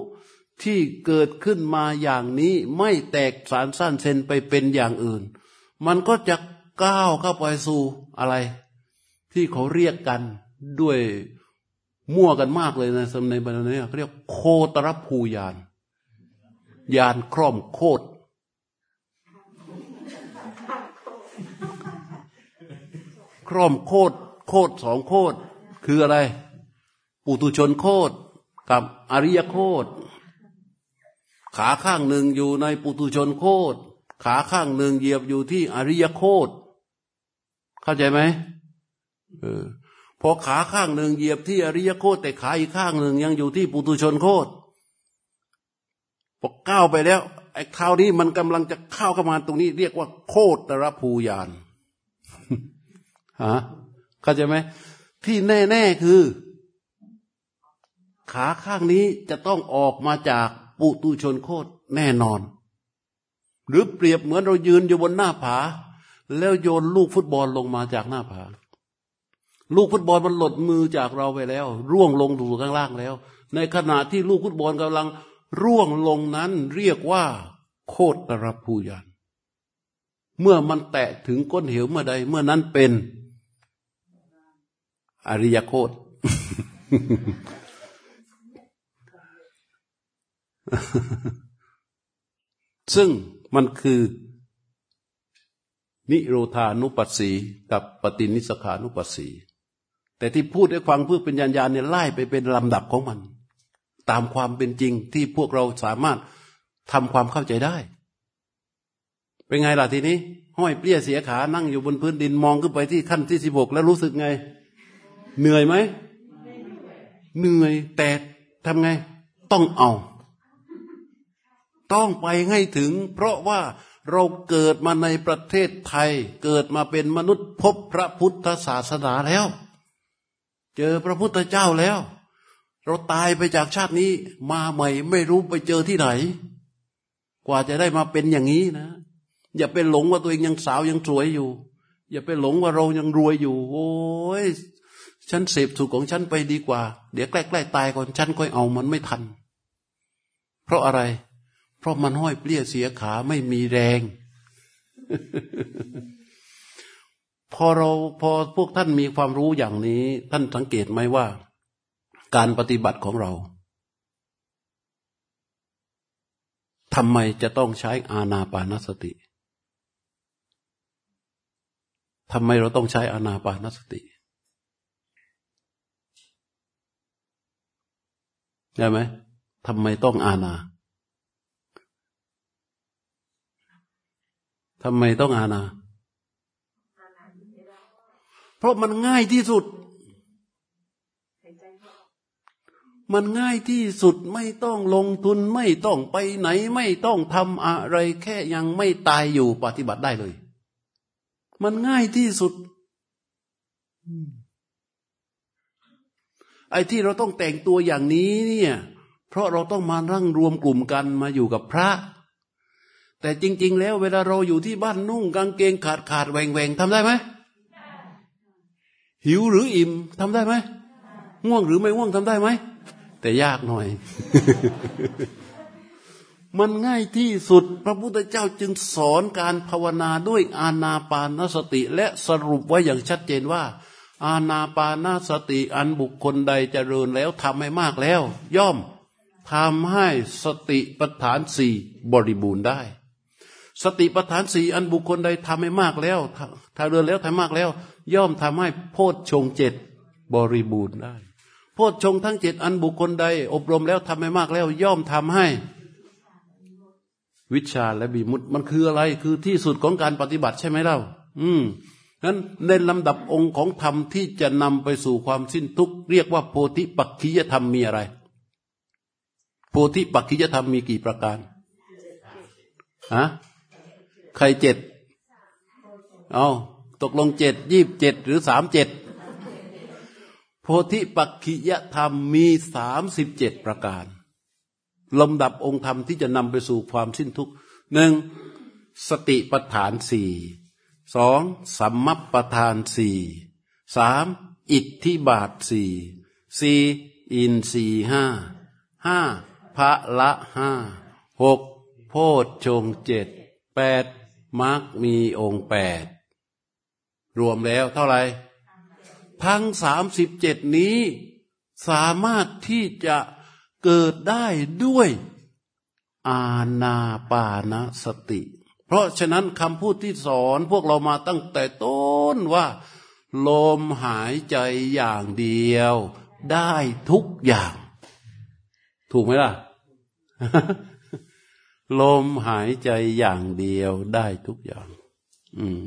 ที่เกิดขึ้นมาอย่างนี้ไม่แตกสารสั้นเซนไปเป็นอย่างอื่น มันก็จะก้าวเข้าไปสู่อะไร ที่เขาเรียกกันด้วย มั่วกันมากเลยนะสมในบรรณีเขาเรียกโคตรภูยาน ยานคร่อมโคตรคร่อมโคตรโคตรสองโคตรคืออะไร ปุตุชนโคตรกับอริยโคตรขาข้างหนึ่งอยู่ในปุตุชนโคตรขาข้างหนึ่งเหยียบอยู่ที่อริยโคตรเข้าใจไหมเออ อขาข้างหนึ่งเหยียบที่อริยโคตแต่ขาอีกข้างหนึ่งยังอยู่ที่ปุตุชนโคตพอก้าวไปแล้วไอ้คราวนี้มันกำลังจะเข้าเข้ามาตรงนี้ เรียกว่า โคตรภูยานฮะเข้าใจไหมที่แน่ ๆ คือ ขาข้างนี้จะต้องออกมาจากปุตุชนโคตแน่นอน หรือเปรียบเหมือนเรายืนอยู่บนหน้าผา แล้วโยนลูกฟุตบอลลงมาจากหน้าผา ลูกฟุตบอลมันหลดมือจากเราไปแล้ว ร่วงลงถูข้างล่างแล้ว ในขณะที่ลูกฟุตบอลกำลัง ร่วงลงนั้นเรียกว่า โคตรภูยานเมื่อมันแตะถึงก้นเหวเมื่อใด เมื่อนั้นเป็น อริยโคตรซึ่งมันคือ นิโรธานุปัสสีกับปฏินิสขานุปัสสี แต่ที่พูดให้ฟังเพื่อเป็นญาณญาณเนี่ยไล่ไปเป็นลำดับของมัน ตามความเป็นจริงที่พวกเราสามารถทำความเข้าใจได้ เป็นไงล่ะทีนี้ ห้อยเปรี้ยเสียขานั่งอยู่บนพื้นดินมองขึ้นไปที่ขั้นที่สิบหกแล้วรู้สึกไง เหนื่อยไหมเหนื่อยแต่ทำไง ต้องเอา ต้องไปให้ถึง เพราะว่าเราเกิดมาในประเทศไทย เกิดมาเป็นมนุษย์พบพระพุทธศาสนาแล้ว เจอพระพุทธเจ้าแล้ว เราตายไปจากชาตินี้ มาใหม่ไม่รู้ไปเจอที่ไหน กว่าจะได้มาเป็นอย่างนี้นะ อย่าไปหลงว่าตัวเองยังสาวยังสวยอยู่ อย่าไปหลงว่าเรายังรวยอยู่ โอ้ยฉันเสพสุขของฉันไปดีกว่า เดี๋ยวใกล้ๆตายก่อนฉันค่อยเอามันไม่ทัน เพราะอะไร เพราะมันห้อยเปลี้ยเสียขาไม่มีแรง พอเราพอพวกท่านมีความรู้อย่างนี้ ท่านสังเกตไหมว่า การปฏิบัติของเราทำไมจะต้องใช้อาณาปานสติทำไมเราต้องใช้อาณาปานสติใช่ไหมทำไมต้องอาณาทำไมต้องอาณา ราะมันง่ายที่สุด มันง่ายที่สุดไม่ต้องลงทุนไม่ต้องไปไหน ไม่ต้องทำอะไร แค่ยังไม่ตายอยู่ปฏิบัติได้เลย มันง่ายที่สุดไอ้ที่เราต้องแต่งตัวอย่างนี้เนี่ย เพราะเราต้องมานั่งรวมกลุ่มกันมาอยู่กับพระ แต่จริง ๆ แล้วเวลาเราอยู่ที่บ้านนุ่งกางเกงขาดขาดแหวงแหวงทำได้ไหม หิวหรืออิ่มทำได้ไหมง่วงหรือไม่ง่วงทำได้ไหมแต่ยากหน่อย มันง่ายที่สุดพระพุทธเจ้าจึงสอนการภาวนาด้วยอาณาปานสติ และสรุปไว้อย่างชัดเจนว่า อาณาปานสติอันบุคคลใดเจริญแล้วทำให้มากแล้ว ย่อมทำให้สติปัฏฐานสี่บริบูรณ์ได้ สติปัฏฐานสี่อันบุคคลใดทำให้มากแล้วถ้าเดินแล้วทำมากแล้ว ย่อมทำให้โพชฌงเจ็ดบริบูรณ์ได้ โพชฌงทั้งเจ็ดอันบุคคลใด อบรมแล้วทำให้มากแล้ว ย่อมทำให้ วิชาและบีมุตมันคืออะไร คือที่สุดของการปฏิบัติใช่ไหมเล่า อืมนั้นในลำดับองค์ของธรรมที่จะนำไปสู่ความสิ้นทุกข์เรียกว่าโพธิปักขิยธรรมมีอะไร โพธิปักขิยธรรมมีกี่ประการฮะใครเจ็ดเอา ตกลงเจ็ดยี่บเจ็ดหรือสามเจ็ดโพธิปักขิยธรรมมีสามสิบเจ็ดประการลำดับองค์ธรรมที่จะนำไปสู่ความสิ้นทุกข์หนึ่งสติปัฏฐานสี่สองสัมมัปปทานสี่สามอิทธิบาทสี่สี่อินสี่ห้าห้าพระละห้าหกโพชฌงเจ็ดแปดมรรคมีองค์แปด รวมแล้วเท่าไหร่ทั้งสามสิบเจ็ดนี้สามารถที่จะเกิดได้ด้วยอาณาปานสติ เพราะฉะนั้นคำพูดที่สอนพวกเรามาตั้งแต่ต้นว่า ลมหายใจอย่างเดียว ได้ทุกอย่าง ถูกไหมล่ะ ลมหายใจอย่างเดียวได้ทุกอย่าง อืม